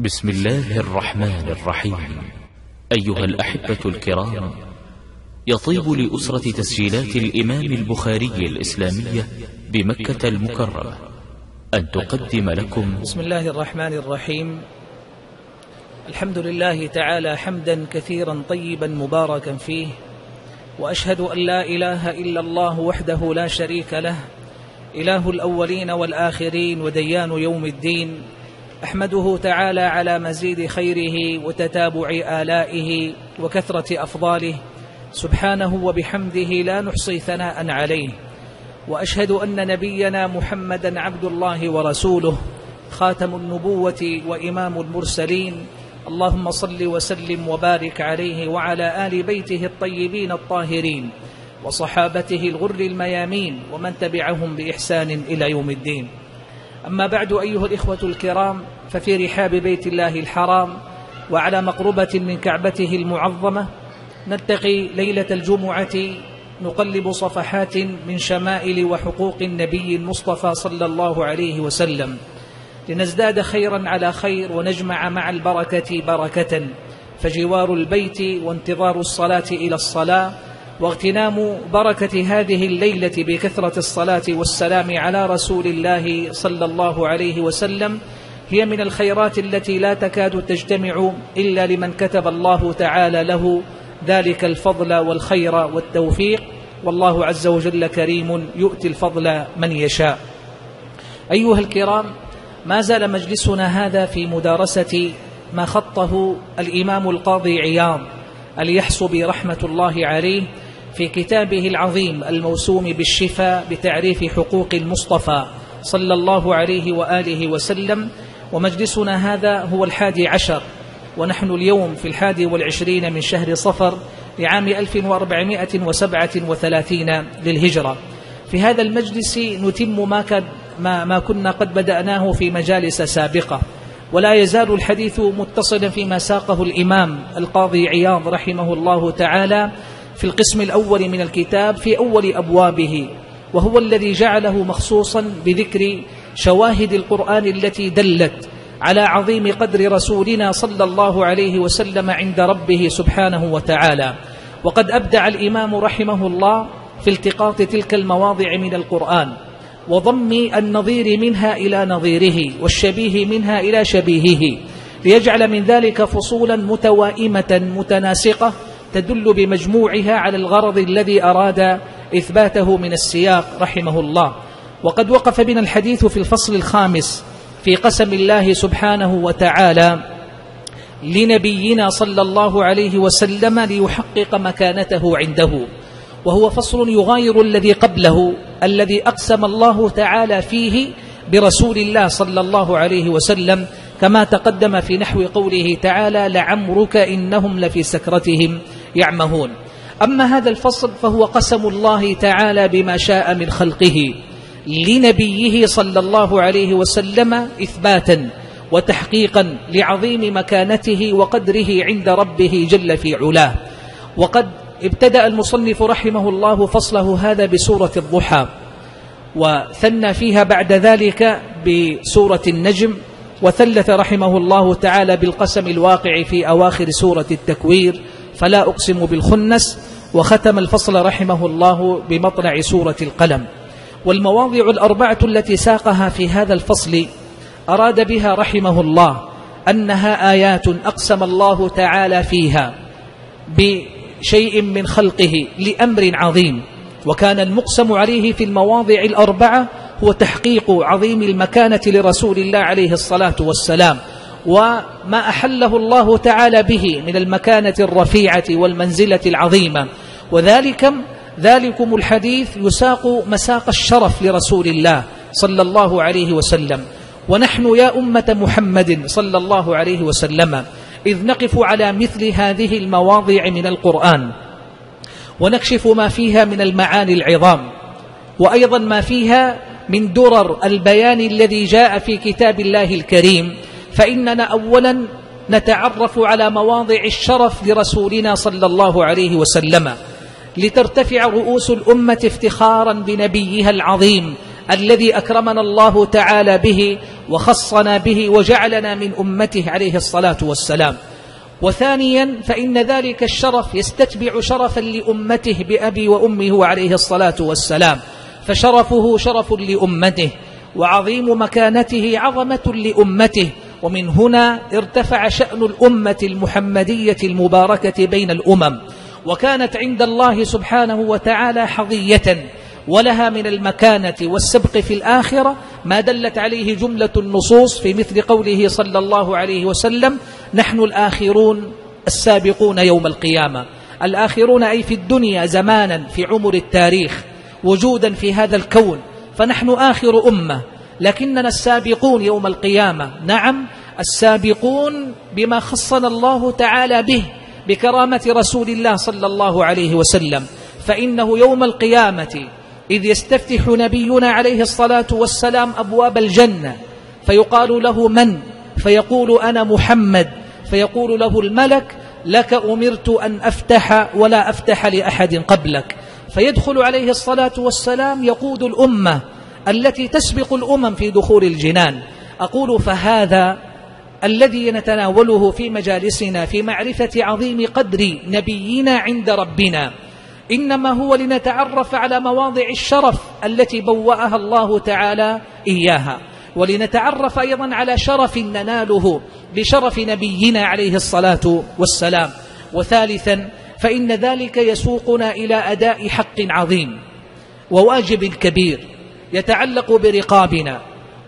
بسم الله الرحمن الرحيم. أيها الأحبة الكرام يطيب لأسرة تسجيلات الإمام البخاري الإسلامية بمكة المكرمة أن تقدم لكم بسم الله الرحمن الرحيم. الحمد لله تعالى حمدا كثيرا طيبا مباركا فيه وأشهد أن لا إله إلا الله وحده لا شريك له إله الأولين والآخرين وديان يوم الدين أحمده تعالى على مزيد خيره وتتابع آلائه وكثرة أفضاله سبحانه وبحمده لا نحصي ثناء عليه وأشهد أن نبينا محمدا عبد الله ورسوله خاتم النبوة وإمام المرسلين اللهم صل وسلم وبارك عليه وعلى آل بيته الطيبين الطاهرين وصحابته الغر الميامين ومن تبعهم بإحسان إلى يوم الدين. أما بعد أيها الإخوة الكرام ففي رحاب بيت الله الحرام وعلى مقربة من كعبته المعظمة نلتقي ليلة الجمعة نقلب صفحات من شمائل وحقوق النبي المصطفى صلى الله عليه وسلم. لنزداد خيرا على خير ونجمع مع البركة بركة فجوار البيت وانتظار الصلاة إلى الصلاة واغتنام بركة هذه الليلة بكثرة الصلاة والسلام على رسول الله صلى الله عليه وسلم. هي من الخيرات التي لا تكاد تجتمع إلا لمن كتب الله تعالى له ذلك الفضل والخير والتوفيق. والله عز وجل كريم يؤتي الفضل من يشاء. أيها الكرام ما زال مجلسنا هذا في مدارسة ما خطه الإمام القاضي عياض اليحصبي رحمة الله عليه في كتابه العظيم الموسوم بالشفاء بتعريف حقوق المصطفى صلى الله عليه وآله وسلم ومجلسنا هذا هو الحادي عشر ونحن اليوم في الحادي والعشرين من شهر صفر لعام 1437 للهجرة. في هذا المجلس نتم ما, ما, ما كنا قد بدأناه في مجالس سابقة. ولا يزال الحديث متصلا فيما ساقه الإمام القاضي عياض رحمه الله تعالى في القسم الأول من الكتاب في أول أبوابه وهو الذي جعله مخصوصا بذكر شواهد القرآن التي دلت على عظيم قدر رسولنا صلى الله عليه وسلم عند ربه سبحانه وتعالى. وقد أبدع الإمام رحمه الله في التقاط تلك المواضع من القرآن وضم النظير منها إلى نظيره والشبيه منها إلى شبيهه ليجعل من ذلك فصولا متوائمة متناسقة تدل بمجموعها على الغرض الذي أراد إثباته من السياق رحمه الله. وقد وقف بنا الحديث في الفصل الخامس في قسم الله سبحانه وتعالى لنبينا صلى الله عليه وسلم ليحقق مكانته عنده. وهو فصل يغاير الذي قبله الذي أقسم الله تعالى فيه برسول الله صلى الله عليه وسلم كما تقدم في نحو قوله تعالى لعمرك إنهم لفي سكرتهم يعمهون. أما هذا الفصل فهو قسم الله تعالى بما شاء من خلقه لنبيه صلى الله عليه وسلم إثباتا وتحقيقا لعظيم مكانته وقدره عند ربه جل في علاه. وقد ابتدأ المصنف رحمه الله فصله هذا بسورة الضحى وثنى فيها بعد ذلك بسورة النجم وثلث رحمه الله تعالى بالقسم الواقع في أواخر سورة التكوير فلا أقسم بالخنس وختم الفصل رحمه الله بمطلع سورة القلم. والمواضع الأربعة التي ساقها في هذا الفصل أراد بها رحمه الله أنها آيات أقسم الله تعالى فيها بشيء من خلقه لأمر عظيم وكان المقسم عليه في المواضع الأربعة هو تحقيق عظيم المكانة لرسول الله عليه الصلاة والسلام. وما أحله الله تعالى به من المكانة الرفيعة والمنزلة العظيمة. وذلك ذلكم الحديث يساق مساق الشرف لرسول الله صلى الله عليه وسلم. ونحن يا أمة محمد صلى الله عليه وسلم إذ نقف على مثل هذه المواضع من القرآن. ونكشف ما فيها من المعاني العظام. وأيضا ما فيها من درر البيان الذي جاء في كتاب الله الكريم فإننا أولا نتعرف على مواضع الشرف لرسولنا صلى الله عليه وسلم لترتفع رؤوس الأمة افتخارا بنبيها العظيم الذي أكرمنا الله تعالى به وخصنا به وجعلنا من أمته عليه الصلاة والسلام. وثانيا فإن ذلك الشرف يستتبع شرفا لأمته بأبي وأمه عليه الصلاة والسلام فشرفه شرف لأمته وعظيم مكانته عظمة لأمته ومن هنا ارتفع شأن الأمة المحمدية المباركة بين الأمم وكانت عند الله سبحانه وتعالى حظية ولها من المكانة والسبق في الآخرة ما دلت عليه جملة النصوص في مثل قوله صلى الله عليه وسلم نحن الآخرون السابقون يوم القيامة الآخرون أي في الدنيا زمانا في عمر التاريخ وجودا في هذا الكون فنحن آخر أمة لكننا السابقون يوم القيامة. نعم السابقون بما خصنا الله تعالى به بكرامة رسول الله صلى الله عليه وسلم. فإنه يوم القيامة إذ يستفتح نبينا عليه الصلاة والسلام أبواب الجنة. فيقال له من؟ فيقول أنا محمد. فيقول له الملك لك أمرت أن أفتح ولا أفتح لأحد قبلك. فيدخل عليه الصلاة والسلام يقود الأمة. التي تسبق الأمم في دخول الجنان. أقول فهذا الذي نتناوله في مجالسنا في معرفة عظيم قدر نبينا عند ربنا. إنما هو لنتعرف على مواضع الشرف التي بوأها الله تعالى إياها. ولنتعرف أيضا على شرف نناله بشرف نبينا عليه الصلاة والسلام. وثالثا فإن ذلك يسوقنا إلى أداء حق عظيم وواجب كبير. يتعلق برقابنا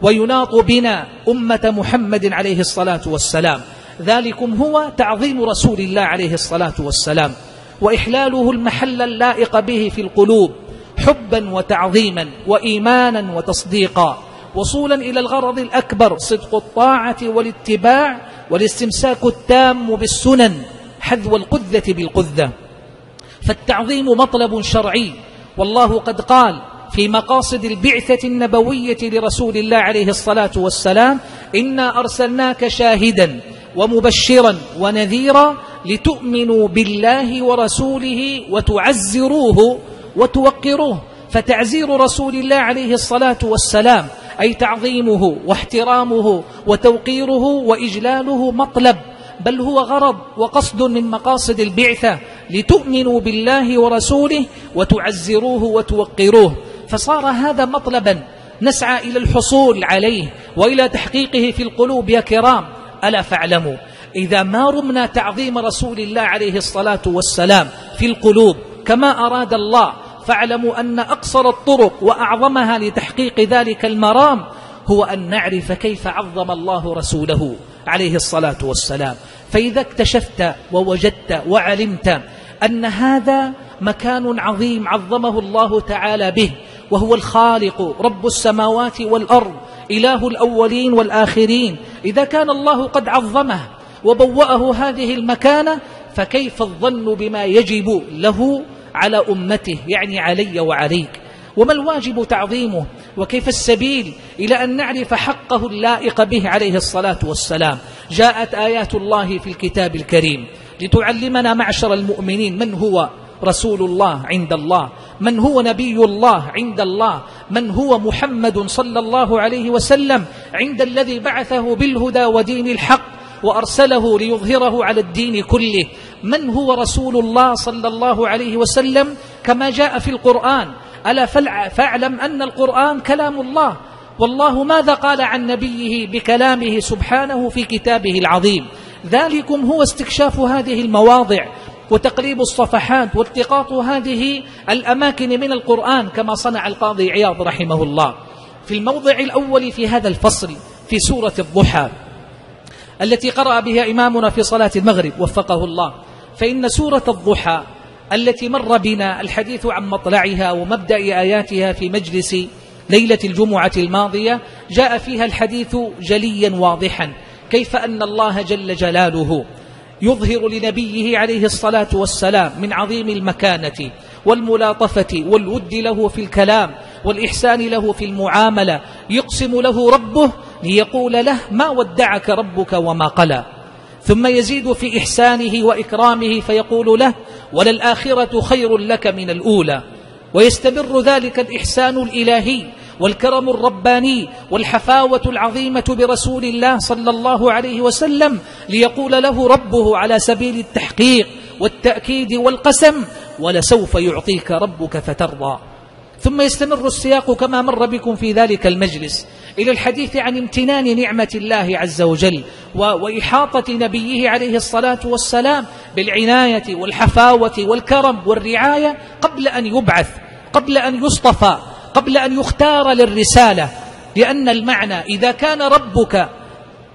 ويناط بنا أمة محمد عليه الصلاة والسلام. ذلكم هو تعظيم رسول الله عليه الصلاة والسلام. وإحلاله المحل اللائق به في القلوب حبا وتعظيما وإيمانا وتصديقا. وصولا إلى الغرض الأكبر صدق الطاعة والاتباع والاستمساك التام بالسنن حذو القذة بالقذة. فالتعظيم مطلب شرعي والله قد قال في مقاصد البعثة النبوية لرسول الله عليه الصلاة والسلام إنا أرسلناك شاهدا ومبشرا ونذيرا لتؤمنوا بالله ورسوله وتعزروه وتوقروه. فتعزير رسول الله عليه الصلاة والسلام أي تعظيمه واحترامه وتوقيره وإجلاله مطلب بل هو غرض وقصد من مقاصد البعثة لتؤمنوا بالله ورسوله وتعزروه وتوقروه. فصار هذا مطلبا. نسعى إلى الحصول عليه وإلى تحقيقه في القلوب. يا كرام ألا فاعلموا إذا ما رمنا تعظيم رسول الله عليه الصلاة والسلام في القلوب كما أراد الله فاعلموا أن أقصر الطرق وأعظمها لتحقيق ذلك المرام هو أن نعرف كيف عظم الله رسوله عليه الصلاة والسلام. فإذا اكتشفت ووجدت وعلمت أن هذا مكان عظيم عظمه الله تعالى به وهو الخالق رب السماوات والأرض إله الأولين والآخرين. إذا كان الله قد عظمه وبوأه هذه المكانة فكيف الظن بما يجب له على أمته؟ يعني علي وعليك. وما الواجب تعظيمه؟ وكيف السبيل إلى أن نعرف حقه اللائق به عليه الصلاة والسلام؟ جاءت آيات الله في الكتاب الكريم. لتعلمنا معشر المؤمنين من هو؟ رسول الله عند الله. من هو نبي الله عند الله. من هو محمد صلى الله عليه وسلم عند الذي بعثه بالهدى ودين الحق وأرسله ليظهره على الدين كله. من هو رسول الله صلى الله عليه وسلم كما جاء في القرآن؟ ألا فاعلم أن القرآن كلام الله. والله ماذا قال عن نبيه بكلامه سبحانه في كتابه العظيم؟ ذلكم هو استكشاف هذه المواضع. وتقريب الصفحات والتقاط هذه الأماكن من القرآن كما صنع القاضي عياض رحمه الله في الموضع الأول في هذا الفصل في سورة الضحى التي قرأ بها إمامنا في صلاة المغرب وفقه الله. فإن سورة الضحى التي مر بنا الحديث عن مطلعها ومبدأ آياتها في مجلس ليلة الجمعة الماضية جاء فيها الحديث جليا واضحا كيف أن الله جل جلاله يظهر لنبيه عليه الصلاة والسلام من عظيم المكانة والملاطفة والود له في الكلام والإحسان له في المعاملة يقسم له ربه ليقول له ما ودعك ربك وما قلى. ثم يزيد في إحسانه وإكرامه فيقول له وللآخرة خير لك من الأولى. ويستمر ذلك الإحسان الإلهي والكرم الرباني والحفاوة العظيمة برسول الله صلى الله عليه وسلم ليقول له ربه على سبيل التحقيق والتأكيد والقسم ولسوف يعطيك ربك فترضى. ثم يستمر السياق كما مر بكم في ذلك المجلس إلى الحديث عن امتنان نعمة الله عز وجل وإحاطة نبيه عليه الصلاة والسلام بالعناية والحفاوة والكرم والرعاية قبل أن يبعث قبل أن يصطفى. قبل أن يختار للرسالة لأن المعنى إذا كان ربك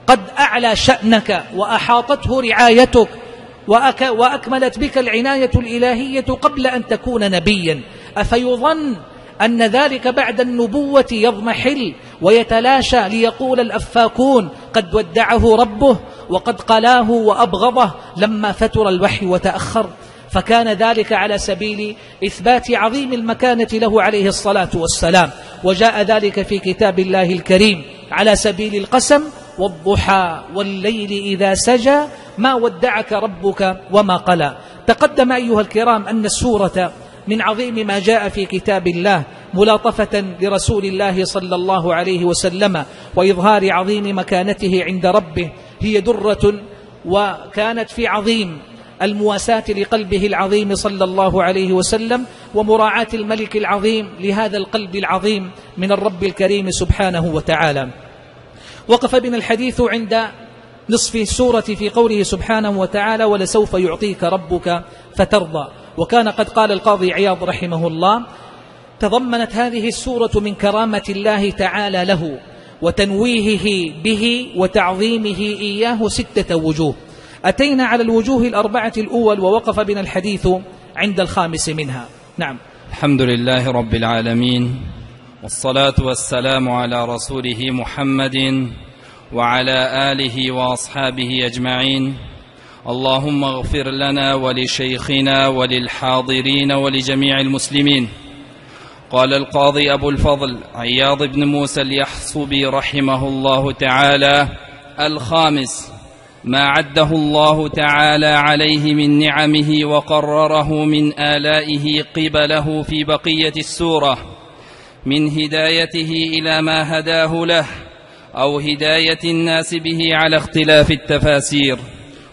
قد أعلى شأنك وأحاطته رعايتك وأك وأكملت بك العناية الإلهية قبل أن تكون نبيا أفيظن أن ذلك بعد النبوة يضمحل ويتلاشى ليقول الأفاكون قد ودعه ربه وقد قلاه وأبغضه لما فتر الوحي وتأخر. فكان ذلك على سبيل إثبات عظيم المكانة له عليه الصلاة والسلام. وجاء ذلك في كتاب الله الكريم على سبيل القسم والضحى والليل إذا سجى ما ودعك ربك وما قلى. تقدم أيها الكرام أن السورة من عظيم ما جاء في كتاب الله ملاطفة لرسول الله صلى الله عليه وسلم وإظهار عظيم مكانته عند ربه. هي درة وكانت في عظيم المواساة لقلبه العظيم صلى الله عليه وسلم ومراعاة الملك العظيم لهذا القلب العظيم من الرب الكريم سبحانه وتعالى. وقف بنا الحديث عند نصف السورة في قوله سبحانه وتعالى ولسوف يعطيك ربك فترضى وكان قد قال القاضي عياض رحمه الله تضمنت هذه السورة من كرامة الله تعالى له وتنويهه به وتعظيمه إياه ستة وجوه أتينا على الوجوه الأربعة الأول ووقف بنا الحديث عند الخامس منها. نعم. الحمد لله رب العالمين والصلاة والسلام على رسوله محمد وعلى آله وأصحابه أجمعين. اللهم اغفر لنا ولشيخنا وللحاضرين ولجميع المسلمين. قال القاضي أبو الفضل عياض بن موسى اليحصبي رحمه الله تعالى الخامس. ما عده الله تعالى عليه من نعمه وقرره من آلائه قبله في بقية السورة من هدايته إلى ما هداه له أو هداية الناس به على اختلاف التفاسير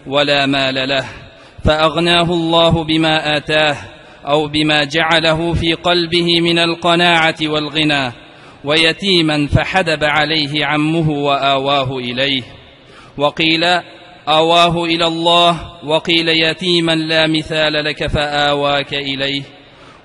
ولا مال له فأغناه الله بما آتاه أو بما جعله في قلبه من القناعة والغنى ويتيما فحدب عليه عمه وآواه إليه وقيل آواه إلى الله وقيل يتيما لا مثال لك فآواك إليه.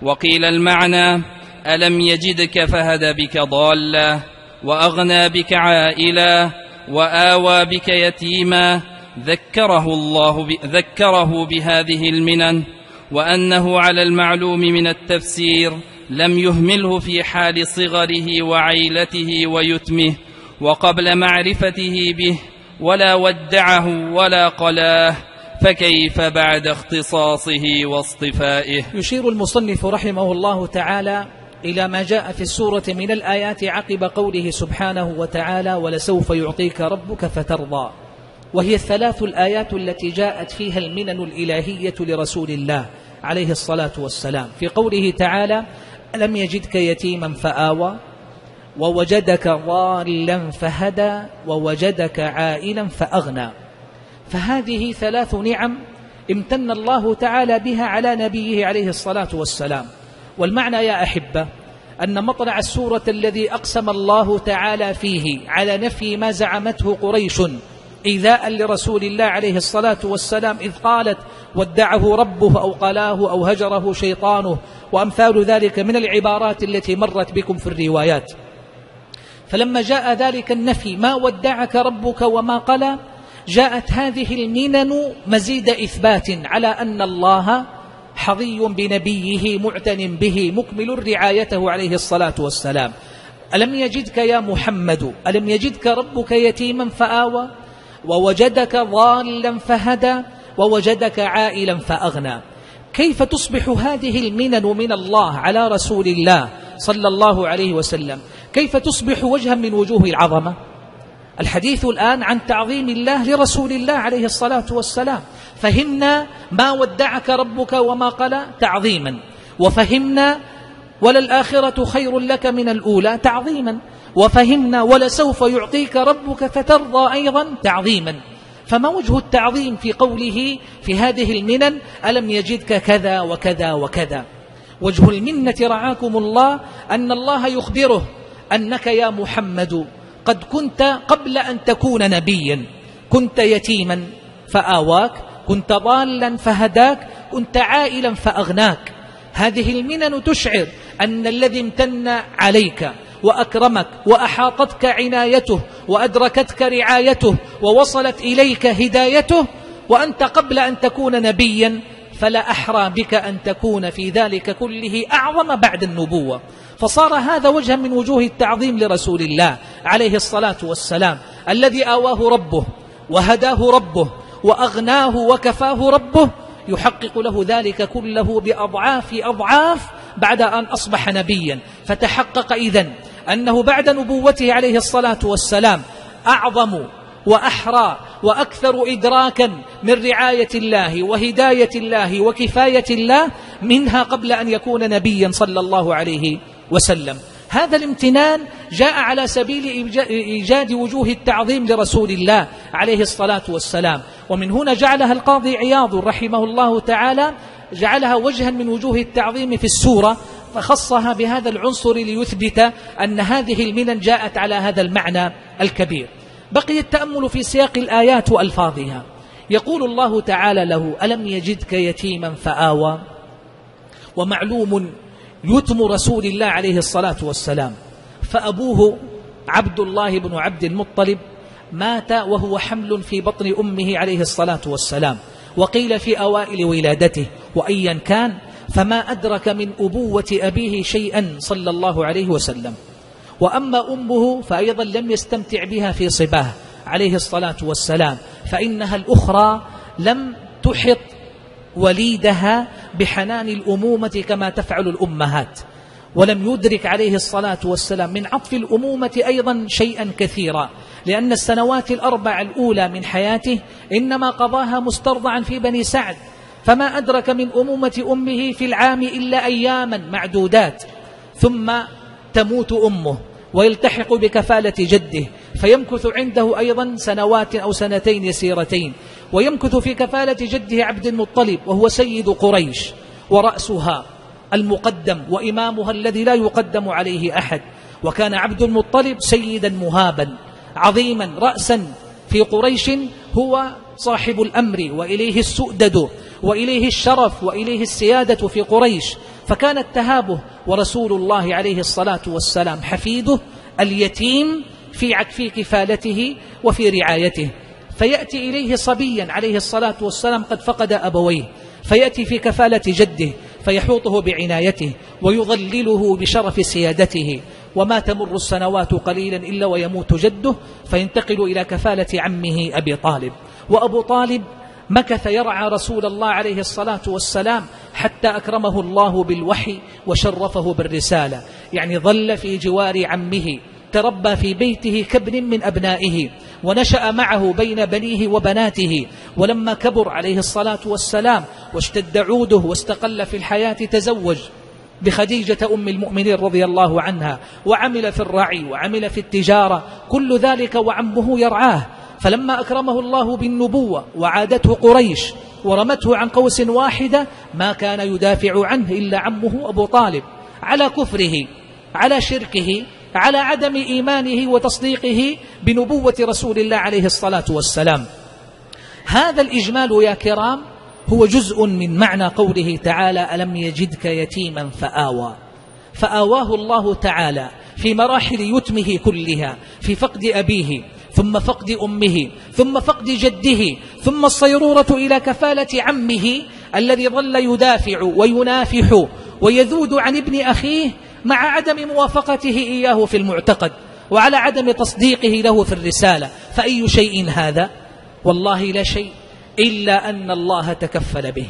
وقيل المعنى ألم يجدك فهدى بك ضالا وأغنى بك عائلا وآوى بك يتيما ذكره الله ذكره بهذه المنن وأنه على المعلوم من التفسير لم يهمله في حال صغره وعيلته ويتمه وقبل معرفته به ولا ودعه ولا قلاه فكيف بعد اختصاصه واصطفائه؟ يشير المصنف رحمه الله تعالى إلى ما جاء في السورة من الآيات عقب قوله سبحانه وتعالى ولسوف يعطيك ربك فترضى وهي الثلاث الآيات التي جاءت فيها المنن الإلهية لرسول الله عليه الصلاة والسلام. في قوله تعالى ألم يجدك يتيما فآوى ووجدك ضالا فهدى ووجدك عائلا فأغنى. فهذه ثلاث نعم امتن الله تعالى بها على نبيه عليه الصلاة والسلام. والمعنى يا أحبة أن مطلع السورة الذي أقسم الله تعالى فيه على نفي ما زعمته قريش إيذاء لرسول الله عليه الصلاة والسلام إذ قالت ودعه ربه أو قلاه أو هجره شيطانه. وأمثال ذلك من العبارات التي مرت بكم في الروايات. فلما جاء ذلك النفي ما ودعك ربك وما قلى؟ جاءت هذه المنن مزيد إثبات على أن الله حظي بنبيه معتن به مكمل رعايته عليه الصلاة والسلام. ألم يجدك يا محمد؟ ألم يجدك ربك يتيما فآوى؟ ووجدك ضالا فهدى؟ ووجدك عائلا فأغنى؟ كيف تصبح هذه المنن من الله على رسول الله؟ صلى الله عليه وسلم. كيف تصبح وجها من وجوه العظمة؟ الحديث الآن عن تعظيم الله لرسول الله عليه الصلاة والسلام. فهمنا ما ودعك ربك وما قلى تعظيما. وفهمنا وللآخرة خير لك من الأولى تعظيما. وفهمنا ولسوف يعطيك ربك فترضى أيضا تعظيما. فما وجه التعظيم في قوله في هذه المنن؟ ألم يجدك كذا وكذا وكذا؟ وجه المنة رعاكم الله أن الله يخبره أنك يا محمد قد كنت قبل أن تكون نبيا. كنت يتيما فآواك كنت ضالا فهداك كنت عائلا فأغناك. هذه المنن تشعر أن الذي امتن عليك وأكرمك وأحاطتك عنايته وأدركتك رعايته ووصلت إليك هدايته وأنت قبل أن تكون نبيا فلا أحرى بك أن تكون في ذلك كله أعظم بعد النبوة. فصار هذا وجها من وجوه التعظيم لرسول الله عليه الصلاة والسلام الذي آواه ربه وهداه ربه وأغناه وكفاه ربه يحقق له ذلك كله بأضعاف أضعاف بعد أن أصبح نبيا. فتحقق إذن أنه بعد نبوته عليه الصلاة والسلام أعظم وأحرى وأكثر إدراكا من رعاية الله وهداية الله وكفاية الله منها قبل أن يكون نبيا صلى الله عليه وسلم. هذا الامتنان جاء على سبيل إيجاد وجوه التعظيم لرسول الله عليه الصلاة والسلام. ومن هنا جعلها القاضي عياض رحمه الله تعالى جعلها وجها من وجوه التعظيم في السورة فخصها بهذا العنصر ليثبت أن هذه المنن جاءت على هذا المعنى الكبير. بقي التأمل في سياق الآيات وألفاظها. يقول الله تعالى له ألم يجدك يتيما فآوى؟ ومعلوم يتم رسول الله عليه الصلاة والسلام. فأبوه عبد الله بن عبد المطلب مات وهو حمل في بطن أمه عليه الصلاة والسلام. وقيل في أوائل ولادته وأيا كان فما أدرك من أبوة أبيه شيئا صلى الله عليه وسلم. وأما أمه فأيضا لم يستمتع بها في صباه عليه الصلاة والسلام. فإنها الأخرى لم تحط وليدها بحنان الأمومة كما تفعل الأمهات. ولم يدرك عليه الصلاة والسلام من عطف الأمومة أيضا شيئا كثيرا لأن السنوات الأربع الأولى من حياته إنما قضاها مسترضعا في بني سعد. فما أدرك من أمومة أمه في العام إلا أياما معدودات ثم تموت أمه. ويلتحق بكفالة جده فيمكث عنده أيضا سنوات أو سنتين يسيرتين. ويمكث في كفالة جده عبد المطلب وهو سيد قريش ورأسها المقدم وإمامها الذي لا يقدم عليه أحد. وكان عبد المطلب سيدا مهابا عظيما رأسا في قريش هو صاحب الأمر وإليه السؤدد وإليه الشرف وإليه السيادة في قريش. فكانت تهابه ورسول الله عليه الصلاة والسلام حفيده اليتيم في في كفالته وفي رعايته. فيأتي إليه صبيا عليه الصلاة والسلام قد فقد أبويه. فيأتي في كفالة جده فيحوطه بعنايته ويظلله بشرف سيادته. وما تمر السنوات قليلا إلا ويموت جده فينتقل إلى كفالة عمه أبي طالب. وأبو طالب مكث يرعى رسول الله عليه الصلاة والسلام حتى أكرمه الله بالوحي وشرفه بالرسالة. يعني ظل في جوار عمه تربى في بيته كابن من أبنائه ونشأ معه بين بنيه وبناته. ولما كبر عليه الصلاة والسلام واشتد عوده واستقل في الحياة تزوج بخديجة أم المؤمنين رضي الله عنها وعمل في الرعي وعمل في التجارة كل ذلك وعمه يرعاه. فلما أكرمه الله بالنبوة وعادته قريش ورمته عن قوس واحدة ما كان يدافع عنه إلا عمه أبو طالب على كفره على شركه على عدم إيمانه وتصديقه بنبوة رسول الله عليه الصلاة والسلام. هذا الإجمال يا كرام هو جزء من معنى قوله تعالى ألم يجدك يتيما فآوى. فآواه الله تعالى في مراحل يتمه كلها في فقد أبيه ثم فقد أمه ثم فقد جده ثم الصيرورة إلى كفالة عمه الذي ظل يدافع وينافح ويذود عن ابن أخيه مع عدم موافقته إياه في المعتقد وعلى عدم تصديقه له في الرسالة. فأي شيء هذا؟ والله لا شيء إلا أن الله تكفل به.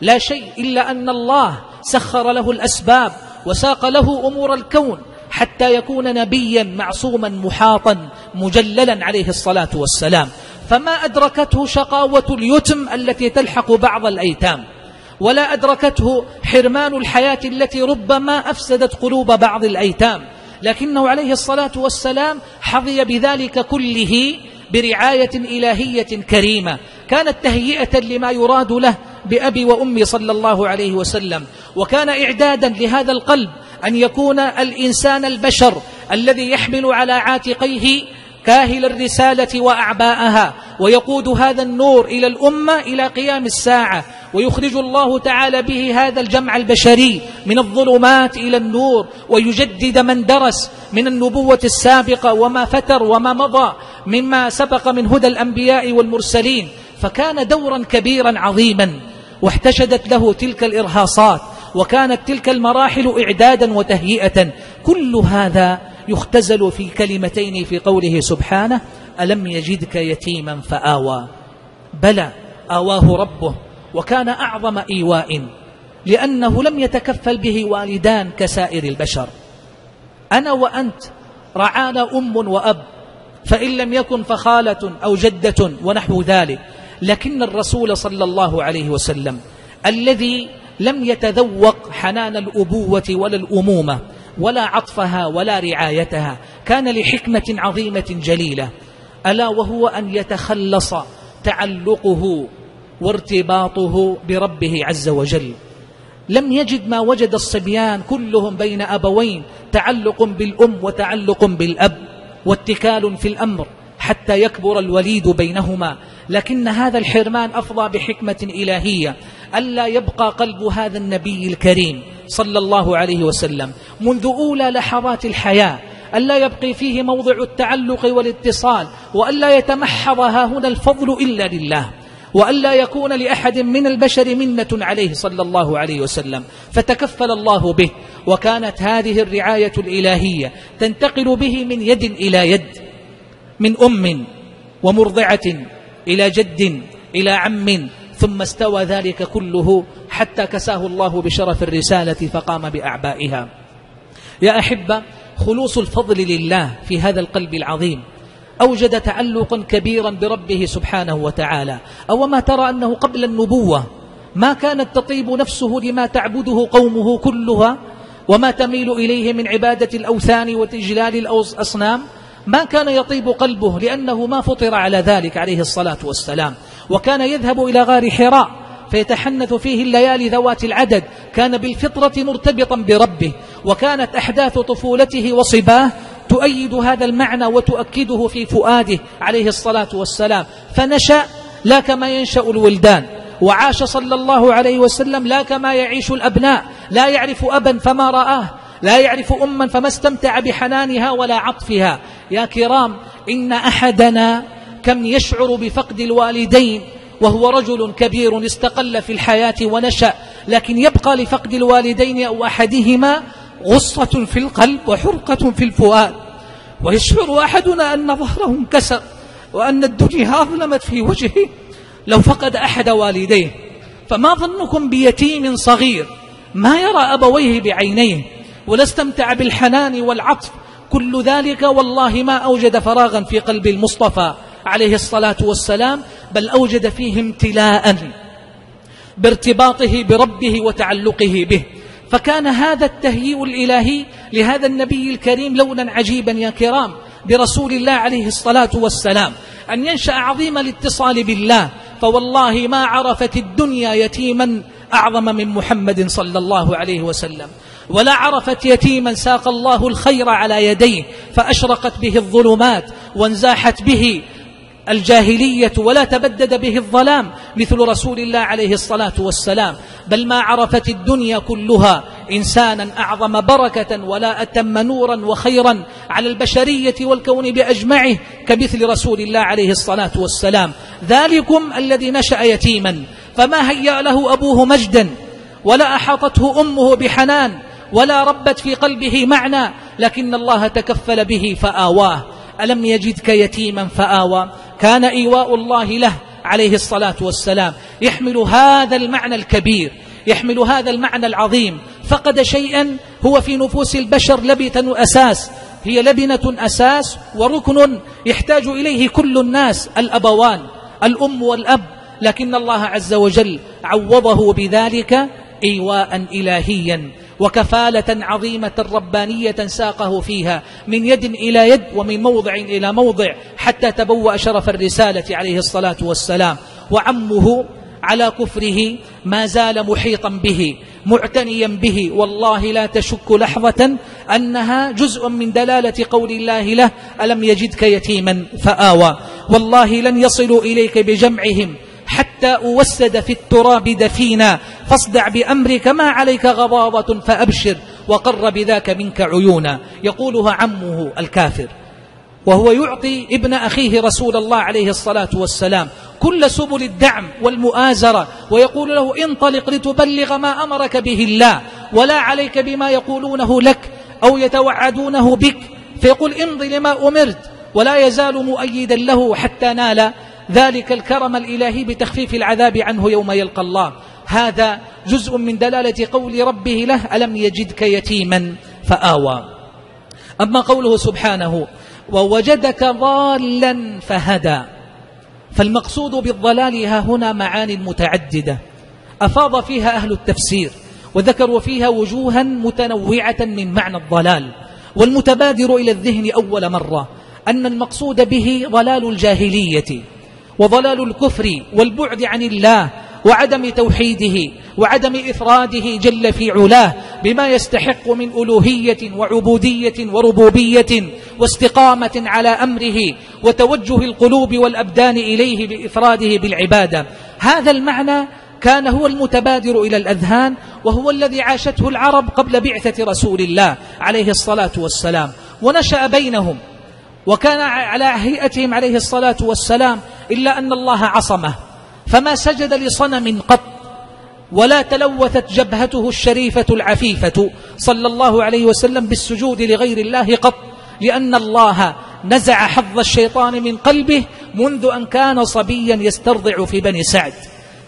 لا شيء إلا أن الله سخر له الأسباب وساق له أمور الكون حتى يكون نبيا معصوما محاطا مجللا عليه الصلاة والسلام. فما أدركته شقاوة اليتم التي تلحق بعض الأيتام ولا أدركته حرمان الحياة التي ربما أفسدت قلوب بعض الأيتام. لكنه عليه الصلاة والسلام حظي بذلك كله برعاية إلهية كريمة. كانت تهيئة لما يراد له بأبي وأمي صلى الله عليه وسلم وكان إعدادا لهذا القلب أن يكون الإنسان البشر الذي يحمل على عاتقيه كاهل الرسالة وأعباءها ويقود هذا النور إلى الأمة إلى قيام الساعة ويخرج الله تعالى به هذا الجمع البشري من الظلمات إلى النور ويجدد من درس من النبوة السابقة وما فتر وما مضى مما سبق من هدى الأنبياء والمرسلين فكان دورا كبيرا عظيما واحتشدت له تلك الإرهاصات. وكانت تلك المراحل إعدادا وتهيئة. كل هذا يختزل في كلمتين في قوله سبحانه ألم يجدك يتيما فآوى. بلى آواه ربه وكان أعظم إيواء لأنه لم يتكفل به والدان كسائر البشر. أنا وأنت رعانا أم وأب فإن لم يكن فخالة أو جدة ونحو ذلك لكن الرسول صلى الله عليه وسلم الذي لم يتذوق حنان الأبوة ولا الأمومة ولا عطفها ولا رعايتها. كان لحكمة عظيمة جليلة. ألا وهو أن يتخلص تعلقه وارتباطه بربه عز وجل. لم يجد ما وجد الصبيان كلهم بين أبوين تعلق بالأم وتعلق بالأب واتكال في الأمر حتى يكبر الوليد بينهما. لكن هذا الحرمان أفضى بحكمة إلهية. ألا يبقى قلب هذا النبي الكريم صلى الله عليه وسلم منذ أولى لحظات الحياة ألا يبقي فيه موضع التعلق والاتصال وألا يتمحض ها هنا الفضل إلا لله وألا يكون لأحد من البشر منة عليه صلى الله عليه وسلم فتكفل الله به وكانت هذه الرعاية الإلهية تنتقل به من يد إلى يد من أم ومرضعة إلى جد إلى عم ثم استوى ذلك كله حتى كساه الله بشرف الرسالة فقام بأعبائها. يا أحبة خلوص الفضل لله في هذا القلب العظيم. أوجد تعلقا كبيرا بربه سبحانه وتعالى. أو ما ترى أنه قبل النبوة. ما كانت تطيب نفسه لما تعبده قومه كلها وما تميل إليه من عبادة الأوثان وتجلال الأصنام. ما كان يطيب قلبه لأنه ما فطر على ذلك عليه الصلاة والسلام. وكان يذهب إلى غار حراء فيتحنث فيه الليالي ذوات العدد كان بالفطرة مرتبطا بربه وكانت أحداث طفولته وصباه تؤيد هذا المعنى وتؤكده في فؤاده عليه الصلاة والسلام. فنشأ لا كما ينشأ الولدان وعاش صلى الله عليه وسلم لا كما يعيش الأبناء لا يعرف أبا فما رآه لا يعرف أما فما استمتع بحنانها ولا عطفها. يا كرام إن أحدنا كم يشعر بفقد الوالدين وهو رجل كبير استقل في الحياة ونشأ لكن يبقى لفقد الوالدين أو أحدهما غصة في القلب وحرقة في الفؤاد. ويشعر أحدنا أن ظهره انكسر وأن الدنيا أظلمت في وجهه لو فقد أحد والديه. فما ظنكم بيتيم صغير ما يرى أبويه بعينيه؟ ولا استمتع بالحنان والعطف كل ذلك والله ما أوجد فراغا في قلب المصطفى. عليه الصلاة والسلام بل أوجد فيه امتلاء بارتباطه بربه وتعلقه به. فكان هذا التهيئ الإلهي لهذا النبي الكريم لونا عجيبا يا كرام برسول الله عليه الصلاة والسلام. أن ينشأ عظيم الاتصال بالله. فوالله ما عرفت الدنيا يتيما أعظم من محمد صلى الله عليه وسلم. ولا عرفت يتيما ساق الله الخير على يديه فأشرقت به الظلمات وانزاحت به الجاهلية ولا تبدد به الظلام مثل رسول الله عليه الصلاة والسلام. بل ما عرفت الدنيا كلها إنسانا أعظم بركة ولا أتم نورا وخيرا على البشرية والكون بأجمعه كمثل رسول الله عليه الصلاة والسلام. ذلكم الذي نشأ يتيما. فما هيأ له أبوه مجدا ولا أحاطته أمه بحنان ولا ربت في قلبه معنى لكن الله تكفل به فآواه. ألم يجدك يتيما فآوى؟ كان إيواء الله له عليه الصلاة والسلام. يحمل هذا المعنى الكبير يحمل هذا المعنى العظيم. فقد شيئا هو في نفوس البشر لبنة أساس. هي لبنة أساس وركن يحتاج إليه كل الناس الأبوان الأم والأب. لكن الله عز وجل عوضه بذلك إيواء إلهيا. وكفالة عظيمة ربانية ساقه فيها من يد إلى يد ومن موضع إلى موضع حتى تبوأ شرف الرسالة عليه الصلاة والسلام. وعمه على كفره ما زال محيطا به معتنيا به. والله لا تشك لحظة أنها جزء من دلالة قول الله له ألم يجدك يتيما؟ فآوى. والله لن يصلوا إليك بجمعهم حتى أوسد في التراب دفينا. فاصدع بأمرك ما عليك غضاضة فأبشر وقر بذاك منك عيونا. يقولها عمه الكافر. وهو يعطي ابن أخيه رسول الله عليه الصلاة والسلام كل سبل الدعم والمؤازرة ويقول له انطلق لتبلغ ما أمرك به الله ولا عليك بما يقولونه لك أو يتوعدونه بك. فيقول امض لما أمرت ولا يزال مؤيدا له حتى نال ذلك الكرم الإلهي بتخفيف العذاب عنه يوم يلقى الله. هذا جزء من دلالة قول ربه له ألم يجدك يتيما؟ فآوى. أما قوله سبحانه ووجدك ضالا فهدى. فالمقصود بالضلال ها هنا معان متعددة. أفاض فيها أهل التفسير وذكروا فيها وجوها متنوعة من معنى الضلال. والمتبادر إلى الذهن أول مرة أن المقصود به ضلال الجاهلية. وضلال الكفر والبعد عن الله وعدم توحيده وعدم إفراده جل في علاه بما يستحق من ألوهية وعبودية وربوبية واستقامة على أمره وتوجه القلوب والأبدان إليه بإفراده بالعبادة. هذا المعنى كان هو المتبادر إلى الأذهان وهو الذي عاشته العرب قبل بعثة رسول الله عليه الصلاة والسلام. ونشأ بينهم وكان على هيئتهم عليه الصلاة والسلام إلا أن الله عصمه. فما سجد لصنم قط ولا تلوثت جبهته الشريفة العفيفة صلى الله عليه وسلم بالسجود لغير الله قط لأن الله نزع حظ الشيطان من قلبه منذ أن كان صبيا يسترضع في بني سعد.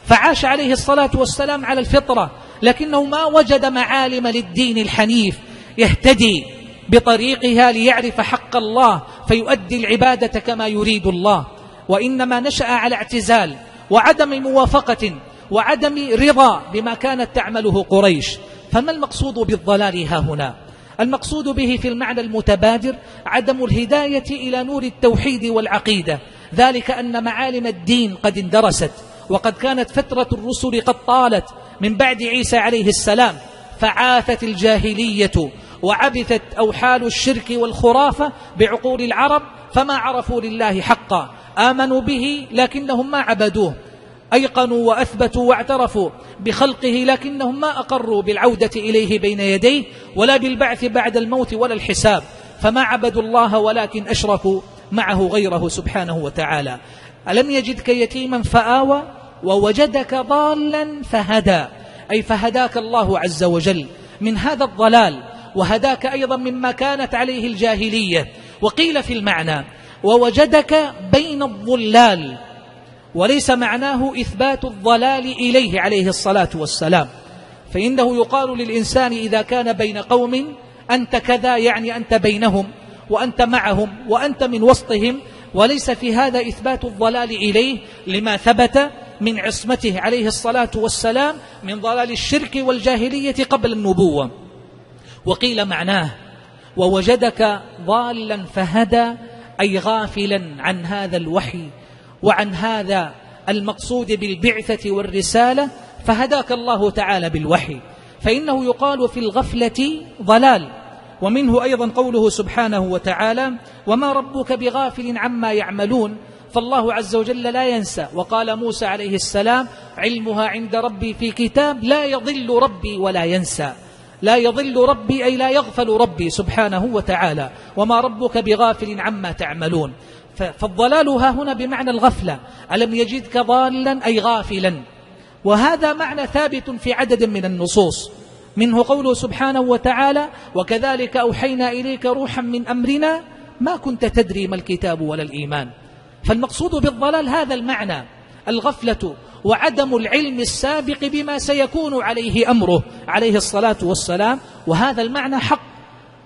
فعاش عليه الصلاة والسلام على الفطرة لكنه ما وجد معالم للدين الحنيف يهتدي بطريقها ليعرف حق الله فيؤدي العبادة كما يريد الله. وإنما نشأ على اعتزال وعدم موافقة وعدم رضا بما كانت تعمله قريش. فما المقصود بالضلال ها هنا؟ المقصود به في المعنى المتبادر عدم الهداية إلى نور التوحيد والعقيدة. ذلك أن معالم الدين قد اندرست وقد كانت فترة الرسل قد طالت من بعد عيسى عليه السلام فعاثت الجاهلية وعبثت أوحال الشرك والخرافة بعقول العرب فما عرفوا لله حقا. آمنوا به لكنهم ما عبدوه. أيقنوا وأثبتوا واعترفوا بخلقه لكنهم ما أقروا بالعودة إليه بين يديه ولا بالبعث بعد الموت ولا الحساب. فما عبدوا الله ولكن أشركوا معه غيره سبحانه وتعالى. ألم يجدك يتيما فآوى ووجدك ضالا فهدى. أي فهداك الله عز وجل. من هذا الضلال وهداك أيضا مما كانت عليه الجاهلية. وقيل في المعنى ووجدك بين الضلال وليس معناه إثبات الضلال إليه عليه الصلاة والسلام. فإنه يقال للإنسان إذا كان بين قوم أنت كذا يعني أنت بينهم وأنت معهم وأنت من وسطهم وليس في هذا إثبات الضلال إليه لما ثبت من عصمته عليه الصلاة والسلام من ضلال الشرك والجاهلية قبل النبوة. وقيل معناه ووجدك ضالا فهدى أي غافلا عن هذا الوحي وعن هذا المقصود بالبعثة والرسالة فهداك الله تعالى بالوحي. فإنه يقال في الغفلة ضلال ومنه أيضا قوله سبحانه وتعالى وما ربك بغافل عما يعملون فالله عز وجل لا ينسى. وقال موسى عليه السلام علمها عند ربي في كتاب لا يضل ربي ولا ينسى. لا يضل ربي أي لا يغفل ربي سبحانه وتعالى. وما ربك بغافل عما تعملون. فالضلال ها هنا بمعنى الغفلة. ألم يجدك ضالا أي غافلا. وهذا معنى ثابت في عدد من النصوص. منه قوله سبحانه وتعالى وكذلك أوحينا إليك روحا من أمرنا. ما كنت تدري ما الكتاب ولا الإيمان. فالمقصود بالضلال هذا المعنى. الغفلة. وعدم العلم السابق بما سيكون عليه أمره عليه الصلاة والسلام وهذا المعنى حق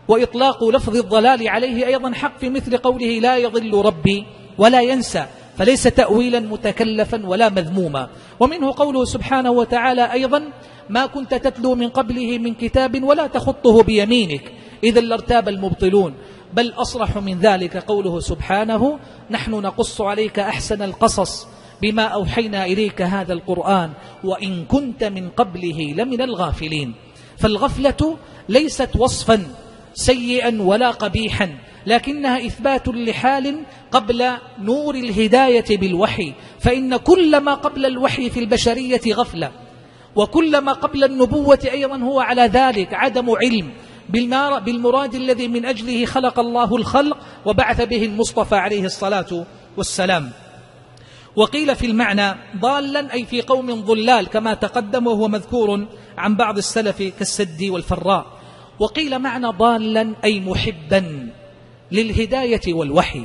وإطلاق لفظ الضلال عليه أيضا حق في مثل قوله لا يضل ربي ولا ينسى فليس تأويلا متكلفا ولا مذموما. ومنه قوله سبحانه وتعالى أيضا ما كنت تتلو من قبله من كتاب ولا تخطه بيمينك إذا لارتاب المبطلون. بل أصرح من ذلك قوله سبحانه نحن نقص عليك أحسن القصص. بما أوحينا إليك هذا القرآن وإن كنت من قبله لمن الغافلين. فالغفلة ليست وصفا سيئا ولا قبيحا لكنها إثبات لحال قبل نور الهداية بالوحي. فإن كل ما قبل الوحي في البشرية غفلة وكل ما قبل النبوة أيضا هو على ذلك عدم علم. بالمراد الذي من أجله خلق الله الخلق وبعث به المصطفى عليه الصلاة والسلام. وقيل في المعنى ضالا أي في قوم ضلال كما تقدم وهو مذكور عن بعض السلف كالسدي والفراء. وقيل معنى ضالا أي محبا للهداية والوحي.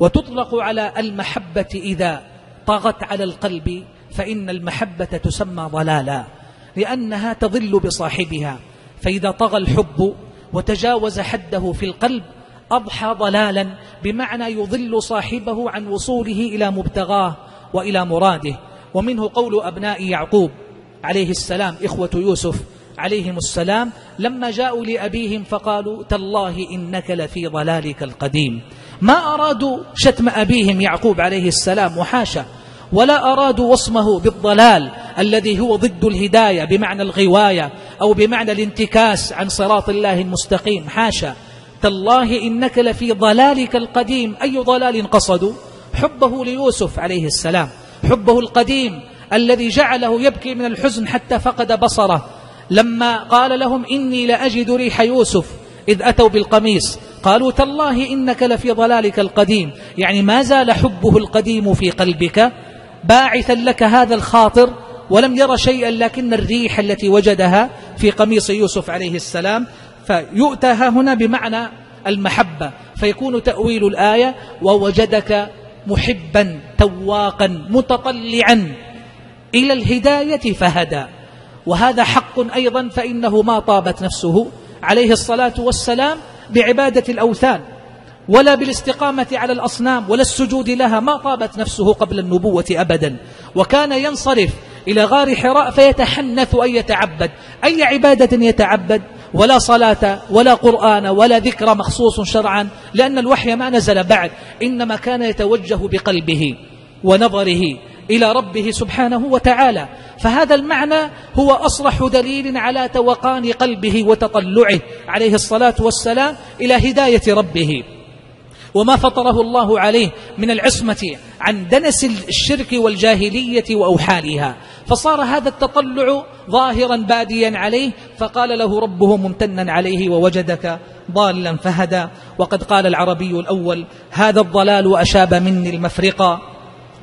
وتطلق على المحبة إذا طغت على القلب فإن المحبة تسمى ضلالا لأنها تضل بصاحبها. فإذا طغى الحب وتجاوز حده في القلب أضحى ضلالا بمعنى يضل صاحبه عن وصوله إلى مبتغاه وإلى مراده. ومنه قول أبناء يعقوب عليه السلام إخوة يوسف عليهم السلام لما جاءوا لأبيهم فقالوا تالله إنك لفي ضلالك القديم. ما أرادوا شتم أبيهم يعقوب عليه السلام وحاشا ولا أرادوا وصمه بالضلال الذي هو ضد الهداية بمعنى الغواية أو بمعنى الانتكاس عن صراط الله المستقيم. حاشا تالله إنك لفي ضلالك القديم. أي ضلال قصدوا حبه ليوسف عليه السلام. حبه القديم الذي جعله يبكي من الحزن حتى فقد بصره. لما قال لهم إني لأجد ريح يوسف إذ أتوا بالقميص قالوا تالله إنك لفي ضلالك القديم. يعني ما زال حبه القديم في قلبك؟ باعثا لك هذا الخاطر؟ ولم ير شيئا لكن الريح التي وجدها في قميص يوسف عليه السلام فيؤتى هنا بمعنى المحبة فيكون تأويل الآية ووجدك محبا تواقا متطلعا إلى الهداية فهدى. وهذا حق أيضا فإنه ما طابت نفسه عليه الصلاة والسلام بعبادة الأوثان ولا بالاستقامة على الأصنام ولا السجود لها ما طابت نفسه قبل النبوة أبدا. وكان ينصرف إلى غار حراء فيتحنث أن يتعبد. أي عبادة يتعبد؟ ولا صلاة ولا قرآن ولا ذكر مخصوص شرعا لأن الوحي ما نزل بعد إنما كان يتوجه بقلبه ونظره إلى ربه سبحانه وتعالى. فهذا المعنى هو أصرح دليل على توقان قلبه وتطلعه عليه الصلاة والسلام إلى هداية ربه. وما فطره الله عليه من العصمة عن دنس الشرك والجاهلية وأوحالها. فصار هذا التطلع ظاهرا باديا عليه فقال له ربه ممتنا عليه ووجدك ضالا فهدى. وقد قال العربي الأول هذا الضلال أشاب مني المفرقا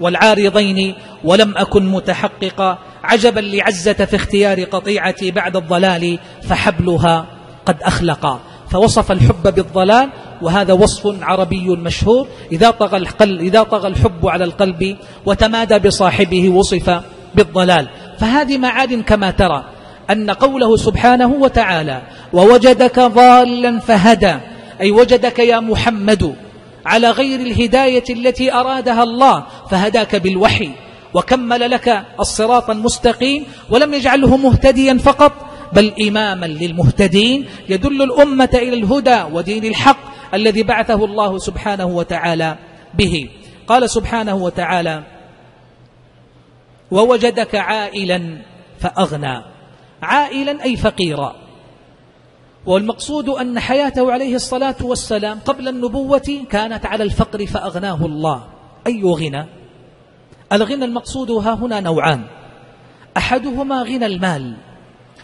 والعارضين ولم أكن متحققا. عجبا لعزة في اختيار قطيعتي بعد الضلال فحبلها قد أخلقا. فوصف الحب بالضلال وهذا وصف عربي مشهور. إذا طغى, القلب إذا طغى الحب على القلب وتمادى بصاحبه وصف بالضلال. فهذه معاد كما ترى أن قوله سبحانه وتعالى ووجدك ضالا فهدى أي وجدك يا محمد على غير الهداية التي أرادها الله فهداك بالوحي. وكمل لك الصراط المستقيم ولم يجعله مهتديا فقط بل إماما للمهتدين. يدل الأمة إلى الهدى ودين الحق الذي بعثه الله سبحانه وتعالى به. قال سبحانه وتعالى ووجدك عائلا فأغنى. عائلا أي فقيرا. والمقصود أن حياته عليه الصلاة والسلام قبل النبوة كانت على الفقر فأغناه الله. أي غنى؟ الغنى المقصود ها هنا نوعان. أحدهما غنى المال.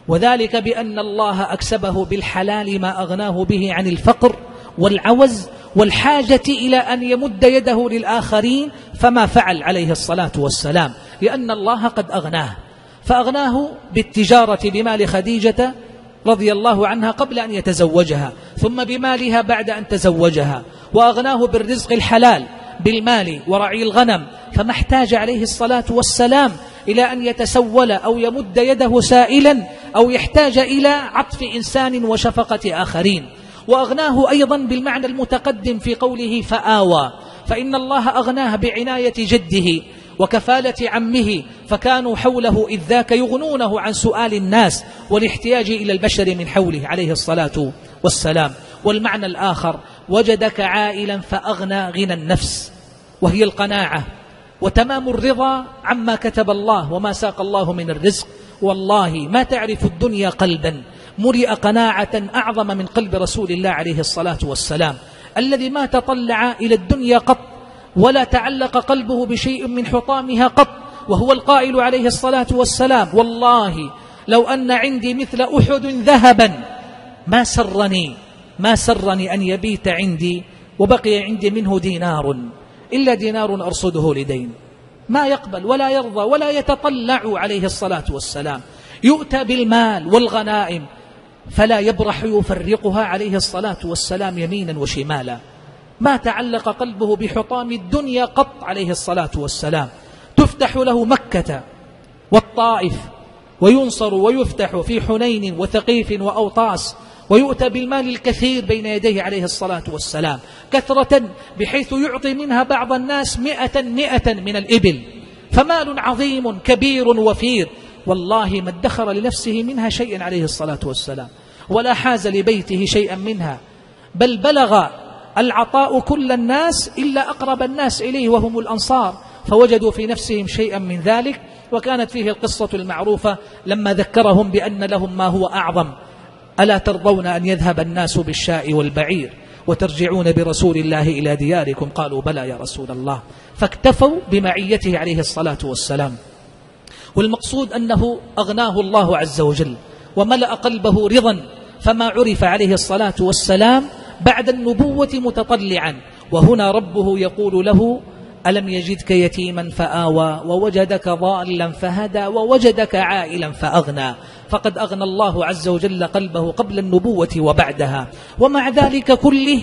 وذلك بأن الله أكسبه بالحلال ما أغناه به عن الفقر والعوز والحاجة إلى أن يمد يده للآخرين فما فعل عليه الصلاة والسلام لأن الله قد أغناه. فأغناه بالتجارة بمال خديجة رضي الله عنها قبل أن يتزوجها ثم بمالها بعد أن تزوجها وأغناه بالرزق الحلال بالمال ورعي الغنم فما احتاج عليه الصلاة والسلام إلى أن يتسول أو يمد يده سائلا أو يحتاج إلى عطف إنسان وشفقة آخرين. وأغناه أيضا بالمعنى المتقدم في قوله فآوى. فإن الله أغناه بعناية جده وكفالة عمه فكانوا حوله إذ ذاك يغنونه عن سؤال الناس والاحتياج إلى البشر من حوله عليه الصلاة والسلام. والمعنى الآخر وجدك عائلا فأغنى غنى النفس وهي القناعة. وتمام الرضا عما كتب الله وما ساق الله من الرزق. والله ما تعرف الدنيا قلبا. مرئ قناعة أعظم من قلب رسول الله عليه الصلاة والسلام. الذي ما تطلع إلى الدنيا قط ولا تعلق قلبه بشيء من حطامها قط وهو القائل عليه الصلاة والسلام. والله لو أن عندي مثل أحد ذهبا ما سرني ما سرني أن يبيت عندي وبقي عندي منه دينار. إلا دينار أرصده لدين. ما يقبل ولا يرضى ولا يتطلع عليه الصلاة والسلام. يؤتى بالمال والغنائم فلا يبرح يفرقها عليه الصلاة والسلام يمينا وشمالا. ما تعلق قلبه بحطام الدنيا قط عليه الصلاة والسلام. تفتح له مكة والطائف وينصر ويفتح في حنين وثقيف وأوطاس. ويؤتى بالمال الكثير بين يديه عليه الصلاة والسلام كثرة بحيث يعطي منها بعض الناس مئة مئة من الإبل. فمال عظيم كبير وفير والله ما ادخر لنفسه منها شيئا عليه الصلاة والسلام ولا حاز لبيته شيئا منها. بل بلغ العطاء كل الناس إلا أقرب الناس إليه وهم الأنصار. فوجدوا في نفسهم شيئا من ذلك. وكانت فيه القصة المعروفة لما ذكرهم بأن لهم ما هو أعظم. ألا ترضون أن يذهب الناس بالشاء والبعير وترجعون برسول الله إلى دياركم؟ قالوا بلى يا رسول الله. فاكتفوا بمعيته عليه الصلاة والسلام. والمقصود أنه أغناه الله عز وجل وملأ قلبه رضا فما عرف عليه الصلاة والسلام بعد النبوة متطلعا. وهنا ربه يقول له ألم يجدك يتيما فآوى ووجدك ضالا فهدى ووجدك عائلا فأغنى. فقد أغنى الله عز وجل قلبه قبل النبوة وبعدها. ومع ذلك كله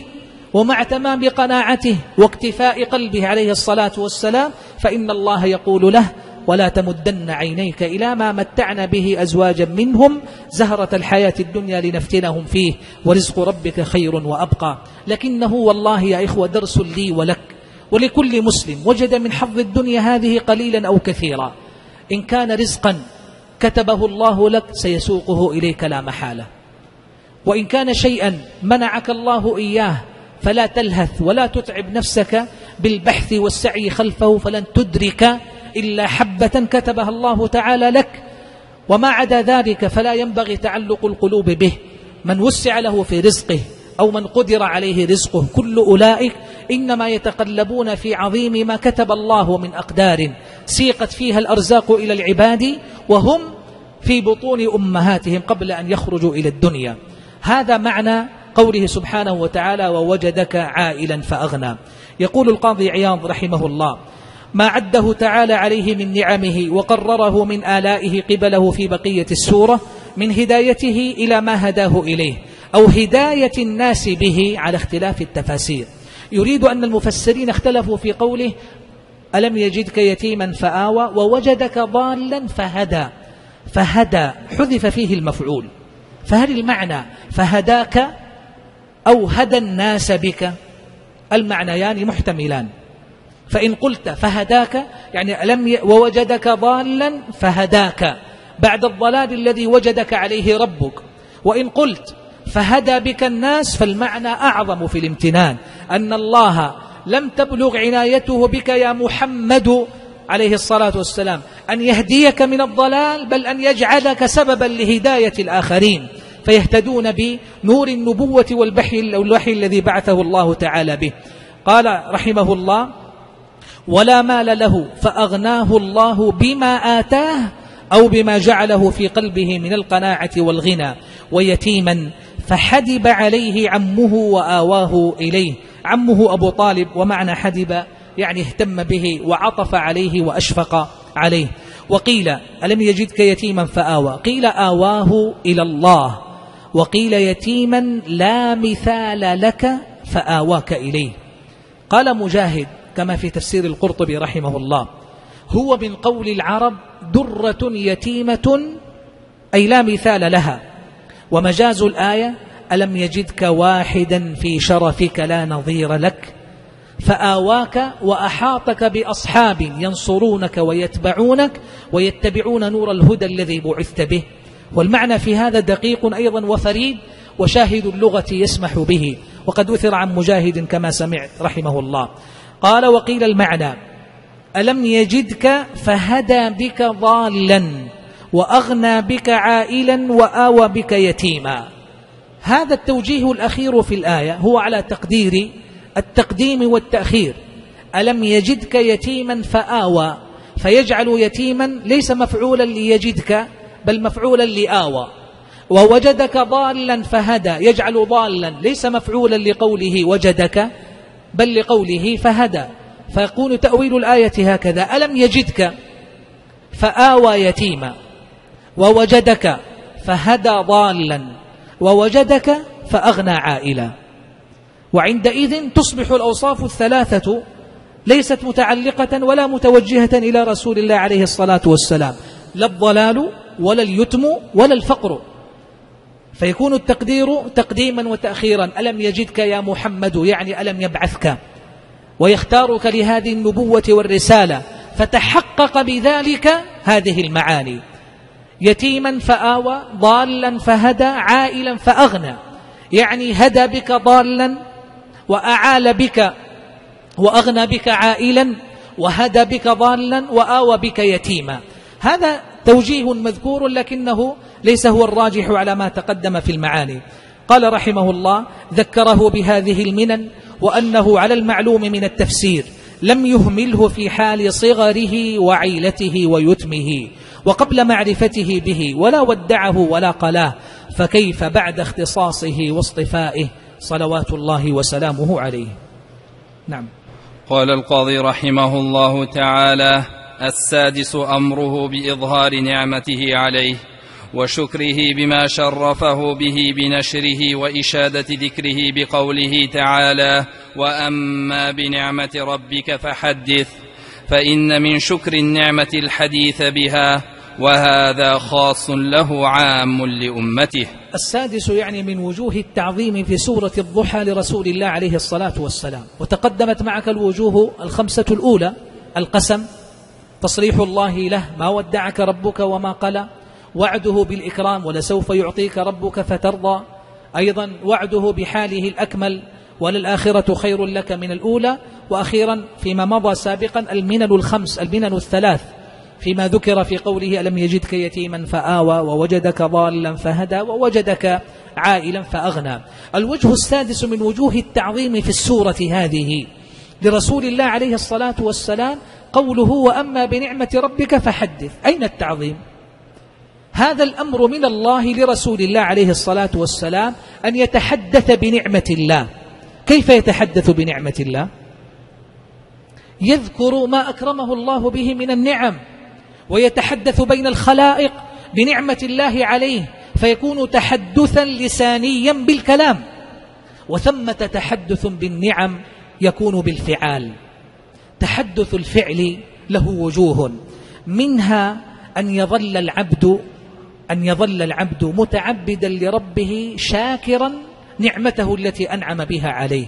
ومع تمام قناعته واكتفاء قلبه عليه الصلاة والسلام فإن الله يقول له ولا تمدن عينيك إلى ما متعنا به أزواجا منهم زهرة الحياة الدنيا لنفتنهم فيه ورزق ربك خير وأبقى. لكنه والله يا إخوة درس لي ولك. ولكل مسلم وجد من حظ الدنيا هذه قليلا أو كثيرا. إن كان رزقا كتبه الله لك سيسوقه إليك لا محالة. وإن كان شيئا منعك الله إياه فلا تلهث ولا تتعب نفسك بالبحث والسعي خلفه فلن تدرك إلا حبة كتبها الله تعالى لك. وما عدا ذلك فلا ينبغي تعلق القلوب به. من وسع له في رزقه أو من قدر عليه رزقه كل أولئك إنما يتقلبون في عظيم ما كتب الله من أقدار سيقت فيها الأرزاق إلى العباد وهم في بطون أمهاتهم قبل أن يخرجوا إلى الدنيا. هذا معنى قوله سبحانه وتعالى ووجدك عائلا فأغنى يقول القاضي عياض رحمه الله ما عده تعالى عليه من نعمه وقرره من آلائه قبله في بقية السورة من هدايته إلى ما هداه إليه أو هداية الناس به على اختلاف التفاسير يريد أن المفسرين اختلفوا في قوله ألم يجدك يتيما فآوى ووجدك ضالا فهدى فهدى حذف فيه المفعول. فهل المعنى فهداك أو هدى الناس بك؟ المعنيان محتملان. فإن قلت فهداك يعني لم ي... ووجدك ضالا فهداك بعد الضلال الذي وجدك عليه ربك. وإن قلت فهدى بك الناس فالمعنى أعظم في الامتنان. أن الله لم تبلغ عنايته بك يا محمد عليه الصلاة والسلام. أن يهديك من الضلال بل أن يجعلك سببا لهداية الآخرين. فيهتدون بنور النبوة والبحي الوحي الذي بعثه الله تعالى به. قال رحمه الله ولا مال له فأغناه الله بما آتاه أو بما جعله في قلبه من القناعة والغنى. ويتيما فحدب عليه عمه وآواه إليه. عمه أبو طالب ومعنى حدب يعني اهتم به وعطف عليه وأشفق عليه. وقيل ألم يجدك يتيما فآوى؟ قيل آواه إلى الله. وقيل يتيما لا مثال لك فآواك إليه. قال مجاهد كما في تفسير القرطبي رحمه الله هو من قول العرب درة يتيمة أي لا مثال لها. ومجاز الآية ألم يجدك واحدا في شرفك لا نظير لك؟ فآواك وأحاطك بأصحاب ينصرونك ويتبعونك ويتبعون نور الهدى الذي بعثت به. والمعنى في هذا دقيق أيضا وفريد وشاهد اللغة يسمح به. وقد أثر عن مجاهد كما سمعت رحمه الله. قال وقيل المعنى ألم يجدك فهدى بك ضالا. وأغنى بك عائلا وآوى بك يتيما. هذا التوجيه الأخير في الآية هو على تقدير التقديم والتأخير. ألم يجدك يتيما فآوى. فيجعل يتيما ليس مفعولا ليجدك بل مفعولا لآوى. ووجدك ضالا فهدى. يجعل ضالا ليس مفعولا لقوله وجدك بل لقوله فهدى. فيكون تأويل الآية هكذا. ألم يجدك فآوى يتيما. ووجدك فهدى ضالا ووجدك فأغنى عائلا. وعندئذ تصبح الأوصاف الثلاثة ليست متعلقة ولا متوجهة إلى رسول الله عليه الصلاة والسلام لا الضلال ولا اليتم ولا الفقر. فيكون التقدير تقديما وتأخيرا ألم يجدك يا محمد؟ يعني ألم يبعثك؟ ويختارك لهذه النبوة والرسالة فتحقق بذلك هذه المعاني. يتيما فآوى ضالا فهدى عائلا فأغنى. يعني هدى بك ضالا وأعال بك وأغنى بك عائلا وهدى بك ضالا وآوى بك يتيما. هذا توجيه مذكور لكنه ليس هو الراجح على ما تقدم في المعاني. قال رحمه الله ذكره بهذه المنن وأنه على المعلوم من التفسير لم يهمله في حال صغره وعيلته ويتمه. وقبل معرفته به ولا ودعه ولا قلاه فكيف بعد اختصاصه واصطفائه؟ صلوات الله وسلامه عليه. نعم. قال القاضي رحمه الله تعالى السادس أمره بإظهار نعمته عليه وشكره بما شرفه به بنشره وإشادة ذكره بقوله تعالى وأما بنعمة ربك فحدث فإن من شكر النعمة الحديث بها وهذا خاص له عام لأمته. السادس يعني من وجوه التعظيم في سورة الضحى لرسول الله عليه الصلاة والسلام. وتقدمت معك الوجوه الخمسة الأولى القسم تصريح الله له ما ودعك ربك وما قلى وعده بالإكرام ولسوف يعطيك ربك فترضى. أيضا وعده بحاله الأكمل وللآخرة خير لك من الأولى. وأخيرا فيما مضى سابقا المنن الخمس المنن الثلاث. فيما ذكر في قوله ألم يجدك يتيما فآوى ووجدك ضالا فهدى ووجدك عائلا فأغنى. الوجه السادس من وجوه التعظيم في السورة هذه. لرسول الله عليه الصلاة والسلام قوله وأما بنعمة ربك فحدث. أين التعظيم؟ هذا الأمر من الله لرسول الله عليه الصلاة والسلام أن يتحدث بنعمة الله. كيف يتحدث بنعمة الله؟ يذكر ما أكرمه الله به من النعم. ويتحدث بين الخلائق بنعمة الله عليه فيكون تحدثا لسانيا بالكلام. وثمة تحدث بالنعم يكون بالفعال. تحدث الفعل له وجوه. منها أن يظل العبد أن يظل العبد متعبدا لربه شاكرا نعمته التي أنعم بها عليه.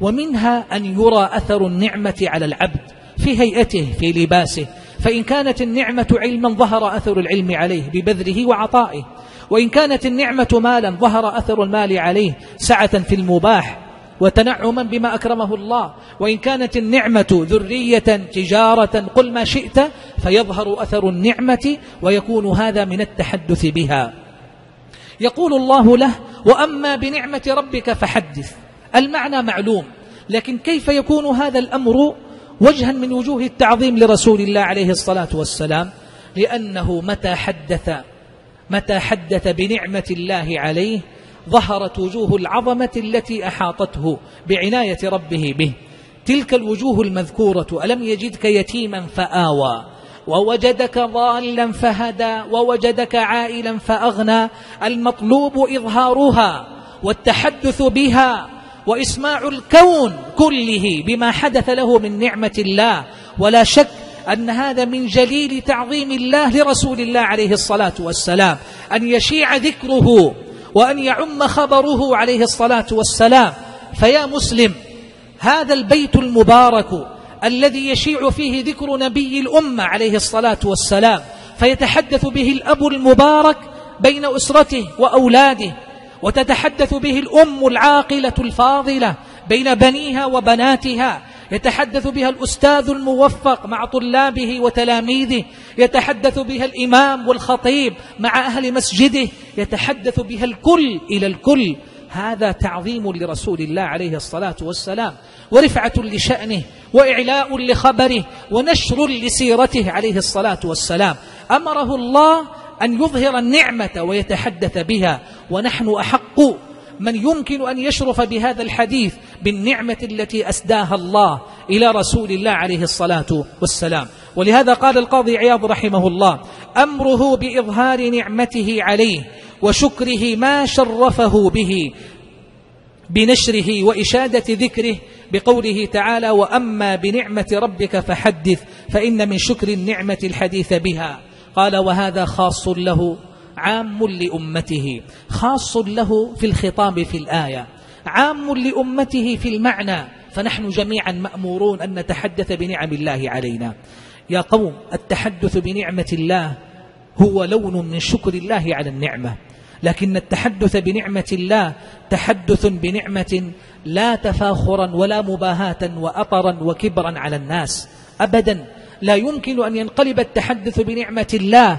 ومنها أن يرى أثر النعمة على العبد في هيئته في لباسه فإن كانت النعمة علما ظهر أثر العلم عليه ببذله وعطائه وإن كانت النعمة مالا ظهر أثر المال عليه سعة في المباح وتنعما بما أكرمه الله وإن كانت النعمة ذرية تجارة قل ما شئت فيظهر أثر النعمة ويكون هذا من التحدث بها. يقول الله له وأما بنعمة ربك فحدث. المعنى معلوم لكن كيف يكون هذا الأمر وجها من وجوه التعظيم لرسول الله عليه الصلاة والسلام لأنه متى حدث متى حدث بنعمة الله عليه ظهرت وجوه العظمة التي أحاطته بعناية ربه به. تلك الوجوه المذكورة ألم يجدك يتيما فآوى ووجدك ضالا فهدى ووجدك عائلا فأغنى المطلوب إظهارها والتحدث بها وإسماع الكون كله بما حدث له من نعمة الله. ولا شك أن هذا من جليل تعظيم الله لرسول الله عليه الصلاة والسلام. أن يشيع ذكره وأن يعم خبره عليه الصلاة والسلام. فيا مسلم هذا البيت المبارك الذي يشيع فيه ذكر نبي الأمة عليه الصلاة والسلام فيتحدث به الأب المبارك بين أسرته وأولاده. وتتحدث به الأم العاقلة الفاضلة بين بنيها وبناتها. يتحدث بها الأستاذ الموفق مع طلابه وتلاميذه. يتحدث بها الإمام والخطيب مع أهل مسجده. يتحدث بها الكل إلى الكل. هذا تعظيم لرسول الله عليه الصلاة والسلام. ورفعة لشأنه وإعلاء لخبره ونشر لسيرته عليه الصلاة والسلام. أمره الله أن يظهر النعمة ويتحدث بها ونحن أحق من يمكن أن يشرف بهذا الحديث بالنعمة التي أسداها الله إلى رسول الله عليه الصلاة والسلام. ولهذا قال القاضي عياض رحمه الله أمره بإظهار نعمته عليه وشكره ما شرفه به بنشره وإشادة ذكره بقوله تعالى وأما بنعمة ربك فحدث فإن من شكر النعمة الحديث بها. قال وهذا خاص له عام لأمته خاص له في الخطاب في الآية عام لأمته في المعنى فنحن جميعا مأمورون أن نتحدث بنعم الله علينا. يا قوم التحدث بنعمة الله هو لون من شكر الله على النعمة. لكن التحدث بنعمة الله تحدث بنعمة لا تفاخرا ولا مباهاة وأطرا وكبرا على الناس. أبدا لا يمكن أن ينقلب التحدث بنعمة الله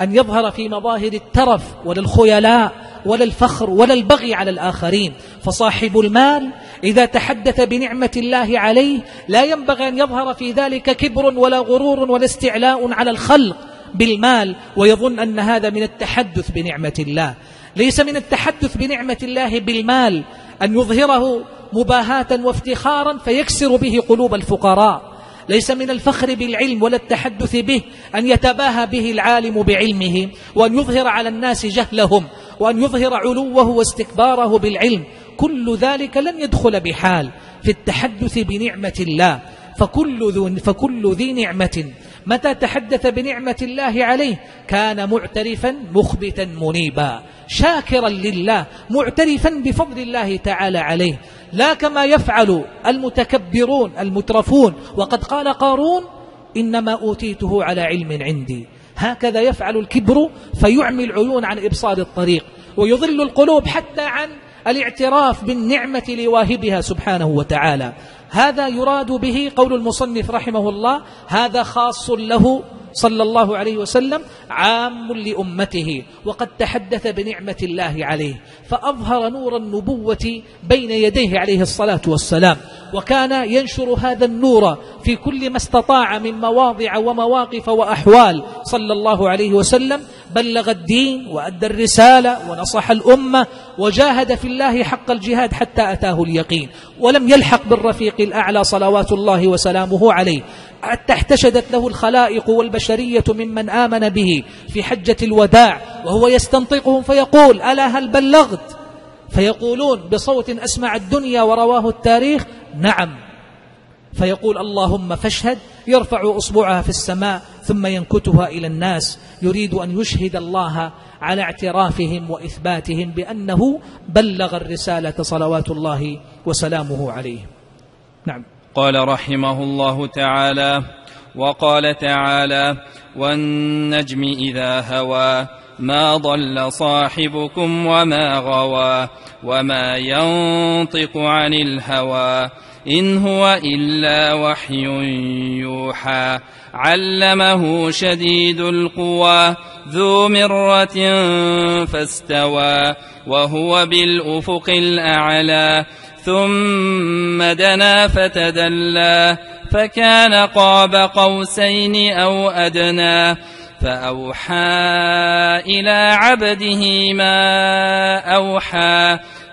أن يظهر في مظاهر الترف ولا الخيلاء ولا الفخر ولا البغي على الآخرين. فصاحب المال إذا تحدث بنعمة الله عليه لا ينبغي أن يظهر في ذلك كبر ولا غرور ولا استعلاء على الخلق بالمال ويظن أن هذا من التحدث بنعمة الله. ليس من التحدث بنعمة الله بالمال أن يظهره مباهاة وافتخارا فيكسر به قلوب الفقراء. ليس من الفخر بالعلم ولا التحدث به أن يتباهى به العالم بعلمه وأن يظهر على الناس جهلهم وأن يظهر علوه واستكباره بالعلم. كل ذلك لن يدخل بحال في التحدث بنعمة الله. فكل, فكل ذي نعمة. متى تحدث بنعمة الله عليه؟ كان معترفا مخبتا منيبا. شاكرا لله معترفا بفضل الله تعالى عليه. لا كما يفعل المتكبرون المترفون. وقد قال قارون إنما أوتيته على علم عندي. هكذا يفعل الكبر فيعمي العيون عن إبصار الطريق ويضل القلوب حتى عن الاعتراف بالنعمة لواهبها سبحانه وتعالى. هذا يراد به قول المصنف رحمه الله هذا خاص له صلى الله عليه وسلم عام لأمته وقد تحدث بنعمة الله عليه فأظهر نور النبوة بين يديه عليه الصلاة والسلام وكان ينشر هذا النور في كل ما استطاع من مواضع ومواقف وأحوال. صلى الله عليه وسلم بلغ الدين وأدى الرسالة ونصح الأمة وجاهد في الله حق الجهاد حتى أتاه اليقين ولم يلحق بالرفيق الأعلى صلوات الله وسلامه عليه. حتى احتشدت له الخلائق والبشرية ممن آمن به في حجة الوداع وهو يستنطقهم فيقول ألا هل بلغت؟ فيقولون بصوت أسمع الدنيا ورواه التاريخ نعم. فيقول اللهم فاشهد يرفع أصبعها في السماء ثم ينكتها إلى الناس يريد أن يشهد الله على اعترافهم وإثباتهم بأنه بلغ الرسالة صلوات الله وسلامه عليه. نعم. قال رحمه الله تعالى وقال تعالى والنجم إذا هوى ما ضل صاحبكم وما غوى وما ينطق عن الهوى إن هو إلا وحي يوحى. علمه شديد القوى ذو مرة فاستوى وهو بالأفق الأعلى. ثم دنا فتدلى فكان قاب قوسين أو أدنى. فأوحى إلى عبده ما أوحى.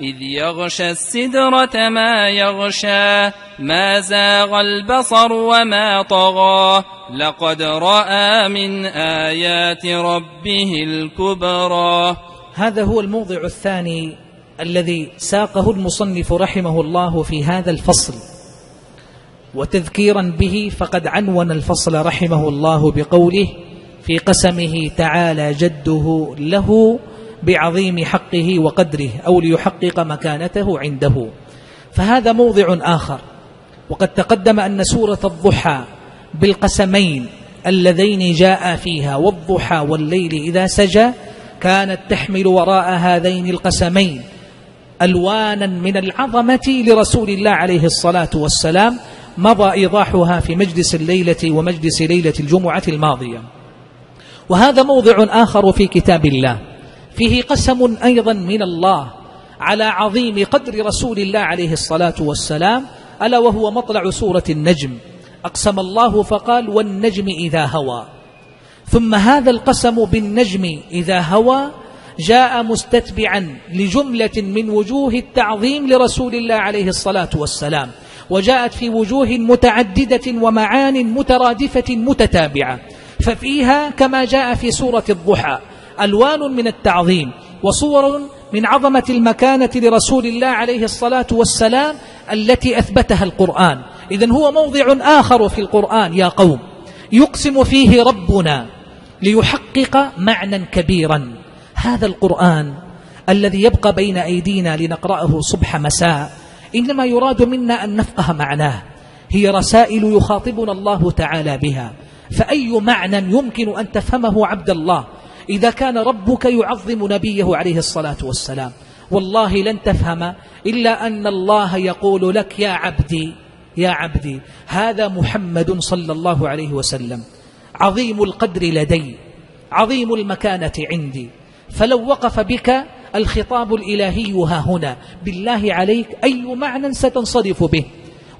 إذ يغشى السدرة ما يغشى ما زاغ البصر وما طغى. لقد رأى من آيات ربه الكبرى. هذا هو الموضع الثاني الذي ساقه المصنف رحمه الله في هذا الفصل. وتذكيرا به فقد عنون الفصل رحمه الله بقوله في قسمه تعالى جده له بعظيم حقه وقدره أو ليحقق مكانته عنده. فهذا موضع آخر. وقد تقدم أن سورة الضحى بالقسمين اللذين جاء فيها والضحى والليل إذا سجى كانت تحمل وراء هذين القسمين ألوانا من العظمة لرسول الله عليه الصلاة والسلام مضى إيضاحها في مجلس الليلة ومجلس ليلة الجمعة الماضية. وهذا موضع آخر في كتاب الله. فيه قسم أيضا من الله على عظيم قدر رسول الله عليه الصلاة والسلام ألا وهو مطلع سورة النجم. أقسم الله فقال والنجم إذا هوى. ثم هذا القسم بالنجم إذا هوى جاء مستتبعا لجملة من وجوه التعظيم لرسول الله عليه الصلاة والسلام وجاءت في وجوه متعددة ومعان مترادفة متتابعة. ففيها كما جاء في سورة الضحى ألوان من التعظيم وصور من عظمة المكانة لرسول الله عليه الصلاة والسلام التي أثبتها القرآن. إذن هو موضع آخر في القرآن يا قوم. يقسم فيه ربنا ليحقق معنى كبيرا. هذا القرآن الذي يبقى بين أيدينا لنقرأه صبح مساء إنما يراد منا أن نفقه معناه. هي رسائل يخاطبنا الله تعالى بها. فأي معنى يمكن أن تفهمه عبد الله؟ إذا كان ربك يعظم نبيه عليه الصلاة والسلام. والله لن تفهم إلا أن الله يقول لك يا عبدي يا عبدي هذا محمد صلى الله عليه وسلم. عظيم القدر لدي عظيم المكانة عندي. فلو وقف بك الخطاب الإلهي ها هنا بالله عليك أي معنى ستنصرف به؟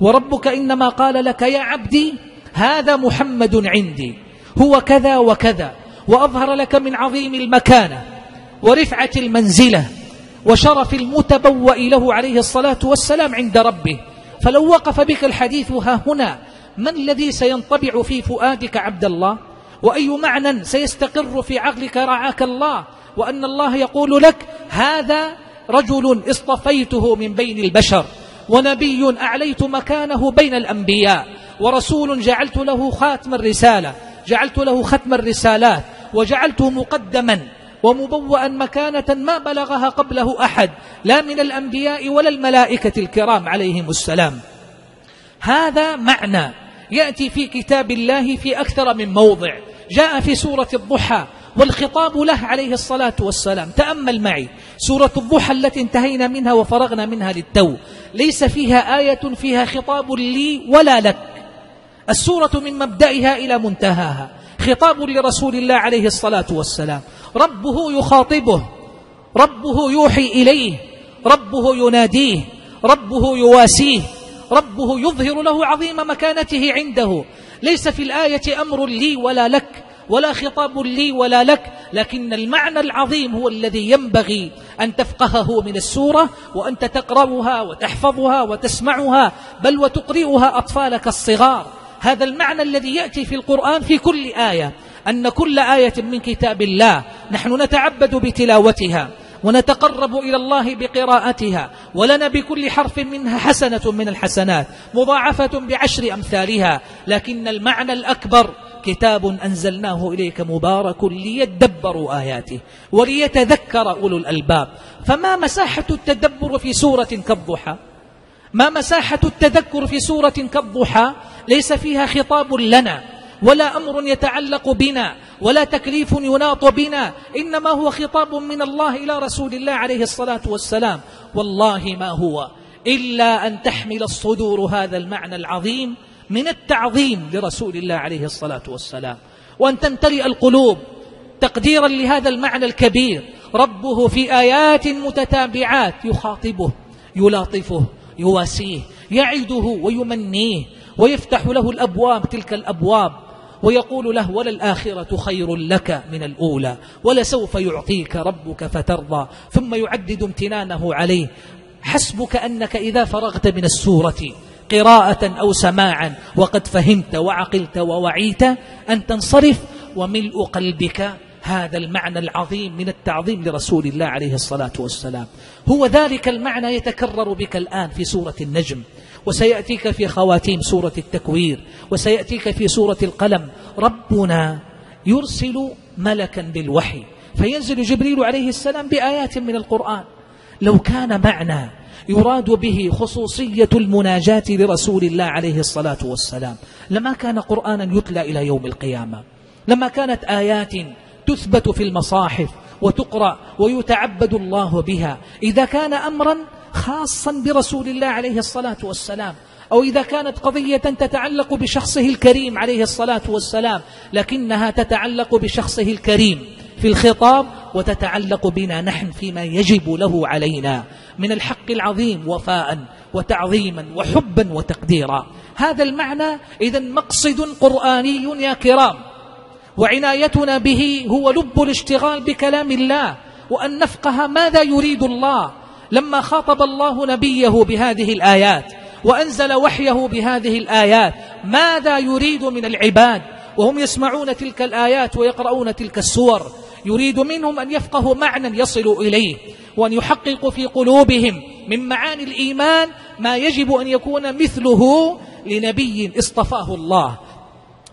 وربك إنما قال لك يا عبدي هذا محمد عندي هو كذا وكذا. وأظهر لك من عظيم المكانة ورفعة المنزلة وشرف المتبوأ له عليه الصلاة والسلام عند ربه. فلو وقف بك الحديث ها هنا من الذي سينطبع في فؤادك عبد الله؟ وأي معنى سيستقر في عقلك رعاك الله؟ وأن الله يقول لك هذا رجل اصطفيته من بين البشر ونبي أعليت مكانه بين الأنبياء ورسول جعلت له خاتم الرسالة جعلت له ختم الرسالات وجعلته مقدما ومبوأ مكانة ما بلغها قبله أحد لا من الأنبياء ولا الملائكة الكرام عليهم السلام. هذا معنى يأتي في كتاب الله في أكثر من موضع. جاء في سورة الضحى والخطاب له عليه الصلاة والسلام. تأمل معي سورة الضحى التي انتهينا منها وفرغنا منها للتو ليس فيها آية فيها خطاب لي ولا لك. السورة من مبدئها إلى منتهاها. خطاب لرسول الله عليه الصلاة والسلام. ربه يخاطبه ربه يوحي إليه ربه يناديه ربه يواسيه ربه يظهر له عظيم مكانته عنده. ليس في الآية أمر لي ولا لك ولا خطاب لي ولا لك لكن المعنى العظيم هو الذي ينبغي أن تفقهه من السورة وأنت تقرأها وتحفظها وتسمعها بل وتقرئها أطفالك الصغار. هذا المعنى الذي يأتي في القرآن في كل آية أن كل آية من كتاب الله نحن نتعبد بتلاوتها ونتقرب إلى الله بقراءتها ولنا بكل حرف منها حسنة من الحسنات مضاعفة بعشر أمثالها لكن المعنى الأكبر كتاب أنزلناه إليك مبارك ليدبروا آياته وليتذكر أولو الألباب. فما مساحة التدبر في سورة كالضحى؟ ما مساحة التذكر في سورة كالضحى؟ ليس فيها خطاب لنا ولا أمر يتعلق بنا ولا تكليف يناط بنا إنما هو خطاب من الله إلى رسول الله عليه الصلاة والسلام. والله ما هو إلا أن تحمل الصدور هذا المعنى العظيم من التعظيم لرسول الله عليه الصلاة والسلام. وأن تمتلئ القلوب تقديرا لهذا المعنى الكبير. ربه في آيات متتابعات يخاطبه يلاطفه يواسيه يعده ويمنيه. ويفتح له الأبواب تلك الأبواب ويقول له وللآخرة خير لك من الأولى ولسوف يعطيك ربك فترضى. ثم يعدد امتنانه عليه حسبك أنك إذا فرغت من السورة قراءة أو سماعا وقد فهمت وعقلت ووعيت أن تنصرف وملء قلبك هذا المعنى العظيم من التعظيم لرسول الله عليه الصلاة والسلام. هو ذلك المعنى يتكرر بك الآن في سورة النجم. وسيأتيك في خواتيم سورة التكوير وسيأتيك في سورة القلم. ربنا يرسل ملكا بالوحي فينزل جبريل عليه السلام بآيات من القرآن. لو كان معنى يراد به خصوصية المناجاة لرسول الله عليه الصلاة والسلام لما كان قرآنا يتلى إلى يوم القيامة. لما كانت آيات تثبت في المصاحف وتقرأ ويتعبد الله بها. إذا كان أمرا خاصا برسول الله عليه الصلاة والسلام. أو إذا كانت قضية تتعلق بشخصه الكريم عليه الصلاة والسلام لكنها تتعلق بشخصه الكريم في الخطاب وتتعلق بنا نحن فيما يجب له علينا. من الحق العظيم وفاء وتعظيما وحبا وتقديرا. هذا المعنى إذا مقصد قرآني يا كرام. وعنايتنا به هو لب الاشتغال بكلام الله وأن نفقه ماذا يريد الله. لما خاطب الله نبيه بهذه الآيات وأنزل وحيه بهذه الآيات ماذا يريد من العباد؟ وهم يسمعون تلك الآيات ويقرؤون تلك السور. يريد منهم أن يفقهوا معنى يصلوا إليه وأن يحققوا في قلوبهم من معاني الإيمان ما يجب أن يكون مثله لنبي اصطفاه الله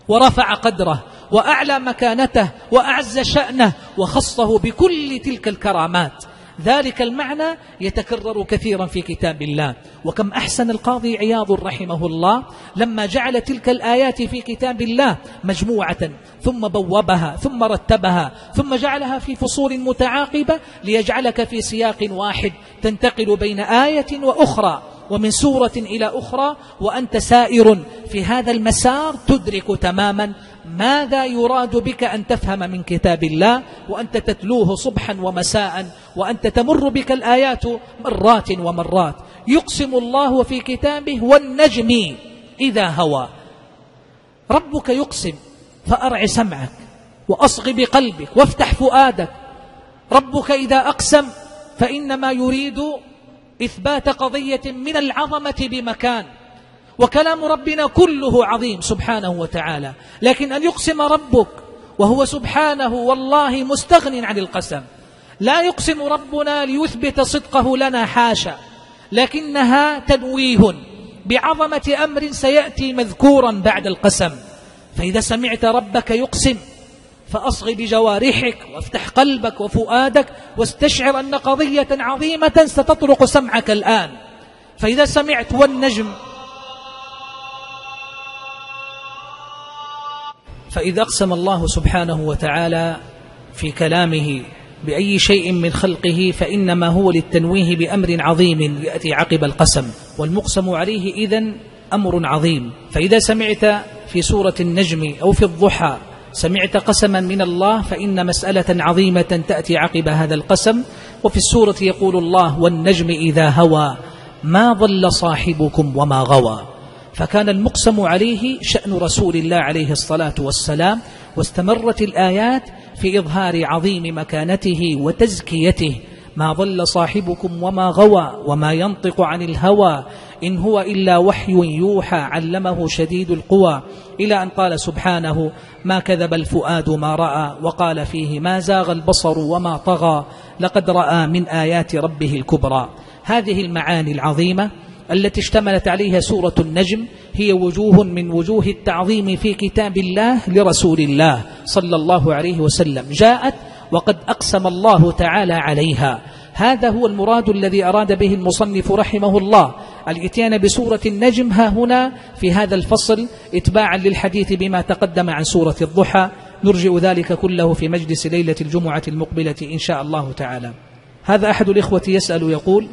ورفع قدره وأعلى مكانته وأعز شأنه وخصه بكل تلك الكرامات. ذلك المعنى يتكرر كثيرا في كتاب الله. وكم أحسن القاضي عياض رحمه الله لما جعل تلك الآيات في كتاب الله مجموعة ثم بوبها ثم رتبها ثم جعلها في فصول متعاقبة ليجعلك في سياق واحد تنتقل بين آية وأخرى ومن سورة إلى أخرى وأنت سائر في هذا المسار تدرك تماما ماذا يراد بك أن تفهم من كتاب الله وأنت تتلوه صبحا ومساء وأنت تمر بك الآيات مرات ومرات؟ يقسم الله في كتابه والنجم إذا هوى. ربك يقسم فأرع سمعك وأصغ بقلبك وافتح فؤادك. ربك إذا أقسم فإنما يريد إثبات قضية من العظمة بمكان. وكلام ربنا كله عظيم سبحانه وتعالى. لكن أن يقسم ربك وهو سبحانه والله مستغن عن القسم. لا يقسم ربنا ليثبت صدقه لنا حاشا. لكنها تنويه بعظمة أمر سيأتي مذكورا بعد القسم. فإذا سمعت ربك يقسم فأصغ بجوارحك وافتح قلبك وفؤادك واستشعر أن قضية عظيمة ستطرق سمعك الآن. فإذا سمعت والنجم فإذا أقسم الله سبحانه وتعالى في كلامه بأي شيء من خلقه فإنما هو للتنويه بأمر عظيم يأتي عقب القسم والمقسم عليه إذن أمر عظيم. فإذا سمعت في سورة النجم أو في الضحى سمعت قسما من الله فإن مسألة عظيمة تأتي عقب هذا القسم. وفي السورة يقول الله والنجم إذا هوى ما ضل صاحبكم وما غوى. فكان المقسم عليه شأن رسول الله عليه الصلاة والسلام واستمرت الآيات في إظهار عظيم مكانته وتزكيته. ما ضل صاحبكم وما غوى وما ينطق عن الهوى إن هو إلا وحي يوحى علمه شديد القوى. إلى أن قال سبحانه ما كذب الفؤاد ما رأى وقال فيه ما زاغ البصر وما طغى لقد رأى من آيات ربه الكبرى. هذه المعاني العظيمة التي اشتملت عليها سورة النجم هي وجوه من وجوه التعظيم في كتاب الله لرسول الله صلى الله عليه وسلم. جاءت وقد أقسم الله تعالى عليها. هذا هو المراد الذي أراد به المصنف رحمه الله. الاتيان بسورة النجم ها هنا في هذا الفصل اتباعا للحديث بما تقدم عن سورة الضحى. نرجئ ذلك كله في مجلس ليلة الجمعة المقبلة إن شاء الله تعالى. هذا أحد الإخوة يسأل يقول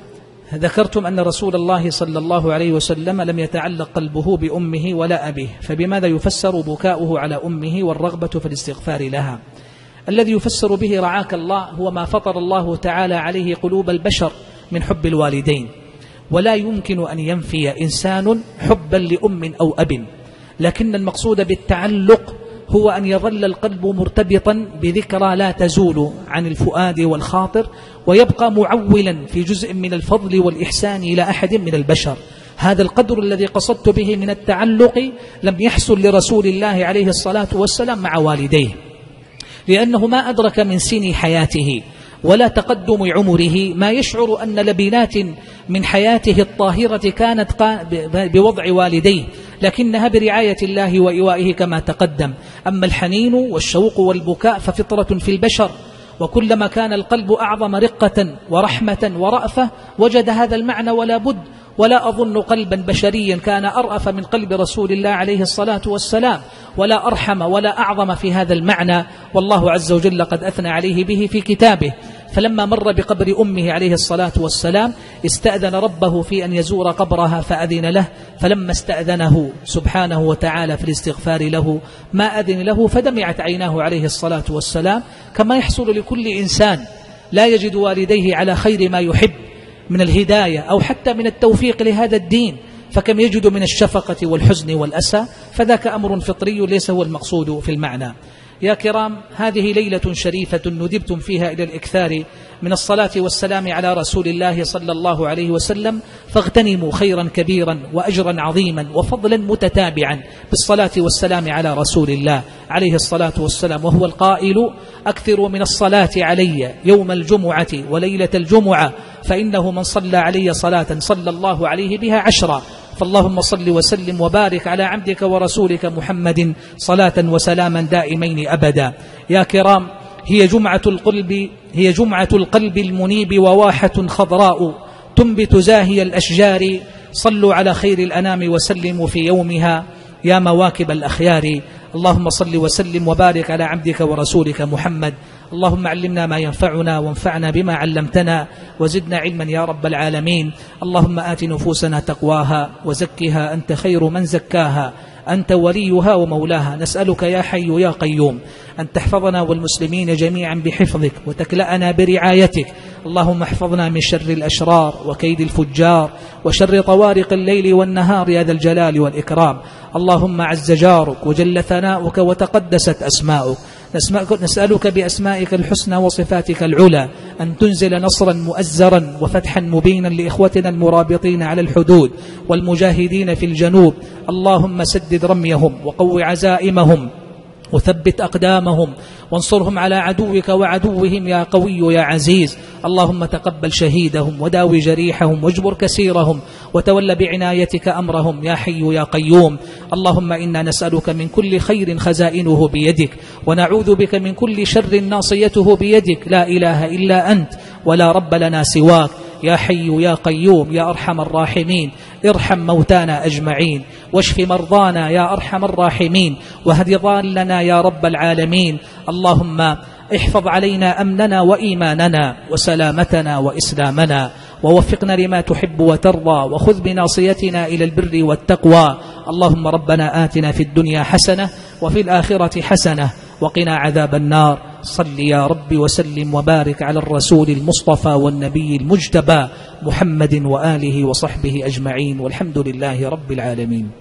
ذكرتم أن رسول الله صلى الله عليه وسلم لم يتعلق قلبه بأمه ولا أبيه فبماذا يفسر بكاؤه على أمه والرغبة في الاستغفار لها؟ الذي يفسر به رعاك الله هو ما فطر الله تعالى عليه قلوب البشر من حب الوالدين. ولا يمكن أن ينفي إنسان حبا لأم أو أب لكن المقصود بالتعلق هو أن يظل القلب مرتبطا بذكرى لا تزول عن الفؤاد والخاطر ويبقى معولا في جزء من الفضل والإحسان إلى أحد من البشر. هذا القدر الذي قصدت به من التعلق لم يحصل لرسول الله عليه الصلاة والسلام مع والديه لأنه ما أدرك من سن حياته. ولا تقدم عمره. ما يشعر أن لبنات من حياته الطاهرة كانت بوضع والديه لكنها برعاية الله وإوائه كما تقدم. أما الحنين والشوق والبكاء ففطرة في البشر وكلما كان القلب أعظم رقة ورحمة ورأفة وجد هذا المعنى ولا بد ولا أظن قلبا بشريا كان أرأف من قلب رسول الله عليه الصلاة والسلام ولا أرحم ولا أعظم في هذا المعنى والله عز وجل قد أثنى عليه به في كتابه. فلما مر بقبر أمه عليه الصلاة والسلام استأذن ربه في أن يزور قبرها فأذن له فلما استأذنه سبحانه وتعالى في الاستغفار له ما أذن له فدمعت عيناه عليه الصلاة والسلام كما يحصل لكل إنسان. لا يجد والديه على خير ما يحب. من الهداية أو حتى من التوفيق لهذا الدين. فكم يجد من الشفقة والحزن والأسى فذاك أمر فطري ليس هو المقصود في المعنى. يا كرام هذه ليلة شريفة ندبتم فيها إلى الإكثار من الصلاة والسلام على رسول الله صلى الله عليه وسلم فاغتنموا خيرا كبيرا وأجرا عظيما وفضلا متتابعا بالصلاة والسلام على رسول الله. عليه الصلاة والسلام وهو القائل أكثروا من الصلاة علي يوم الجمعة وليلة الجمعة فإنه من صلى علي صلاة صلى الله عليه بها عشرا فاللهم صل وسلم وبارك على عبدك ورسولك محمد صلاة وسلاما دائمين أبدا. يا كرام هي جمعة القلب هي جمعة القلب المنيب وواحة خضراء تنبت زاهي الأشجار صلوا على خير الأنام وسلموا في يومها. يا مواكب الأخيار اللهم صل وسلم وبارك على عبدك ورسولك محمد. اللهم علمنا ما ينفعنا وانفعنا بما علمتنا وزدنا علما يا رب العالمين. اللهم آت نفوسنا تقواها وزكها أنت خير من زكاها. أنت وليها ومولاها. نسألك يا حي يا قيوم أن تحفظنا والمسلمين جميعا بحفظك وتكلأنا برعايتك. اللهم احفظنا من شر الأشرار وكيد الفجار وشر طوارق الليل والنهار يا ذا الجلال والإكرام. اللهم عز جارك وجل ثناؤك وتقدست أسماؤك. نسألك بأسمائك الحسنى وصفاتك العلى. أن تنزل نصرا مؤزرا وفتحا مبينا لإخوتنا المرابطين على الحدود والمجاهدين في الجنوب. اللهم سدد رميهم وقو عزائمهم. وثبت أقدامهم وانصرهم على عدوك وعدوهم يا قوي يا عزيز. اللهم تقبل شهيدهم وداوي جريحهم واجبر كسيرهم وتول بعنايتك أمرهم يا حي يا قيوم. اللهم إنا نسألك من كل خير خزائنه بيدك ونعوذ بك من كل شر ناصيته بيدك. لا إله إلا أنت ولا رب لنا سواك. يا حي يا قيوم يا أرحم الراحمين. ارحم موتانا أجمعين. واشف مرضانا يا أرحم الراحمين وهد ضالنا يا رب العالمين. اللهم احفظ علينا أمننا وإيماننا وسلامتنا وإسلامنا ووفقنا لما تحب وترضى وخذ بناصيتنا إلى البر والتقوى. اللهم ربنا آتنا في الدنيا حسنة وفي الآخرة حسنة وقنا عذاب النار. صل يا رب وسلم وبارك على الرسول المصطفى والنبي المجتبى محمد وآله وصحبه أجمعين والحمد لله رب العالمين.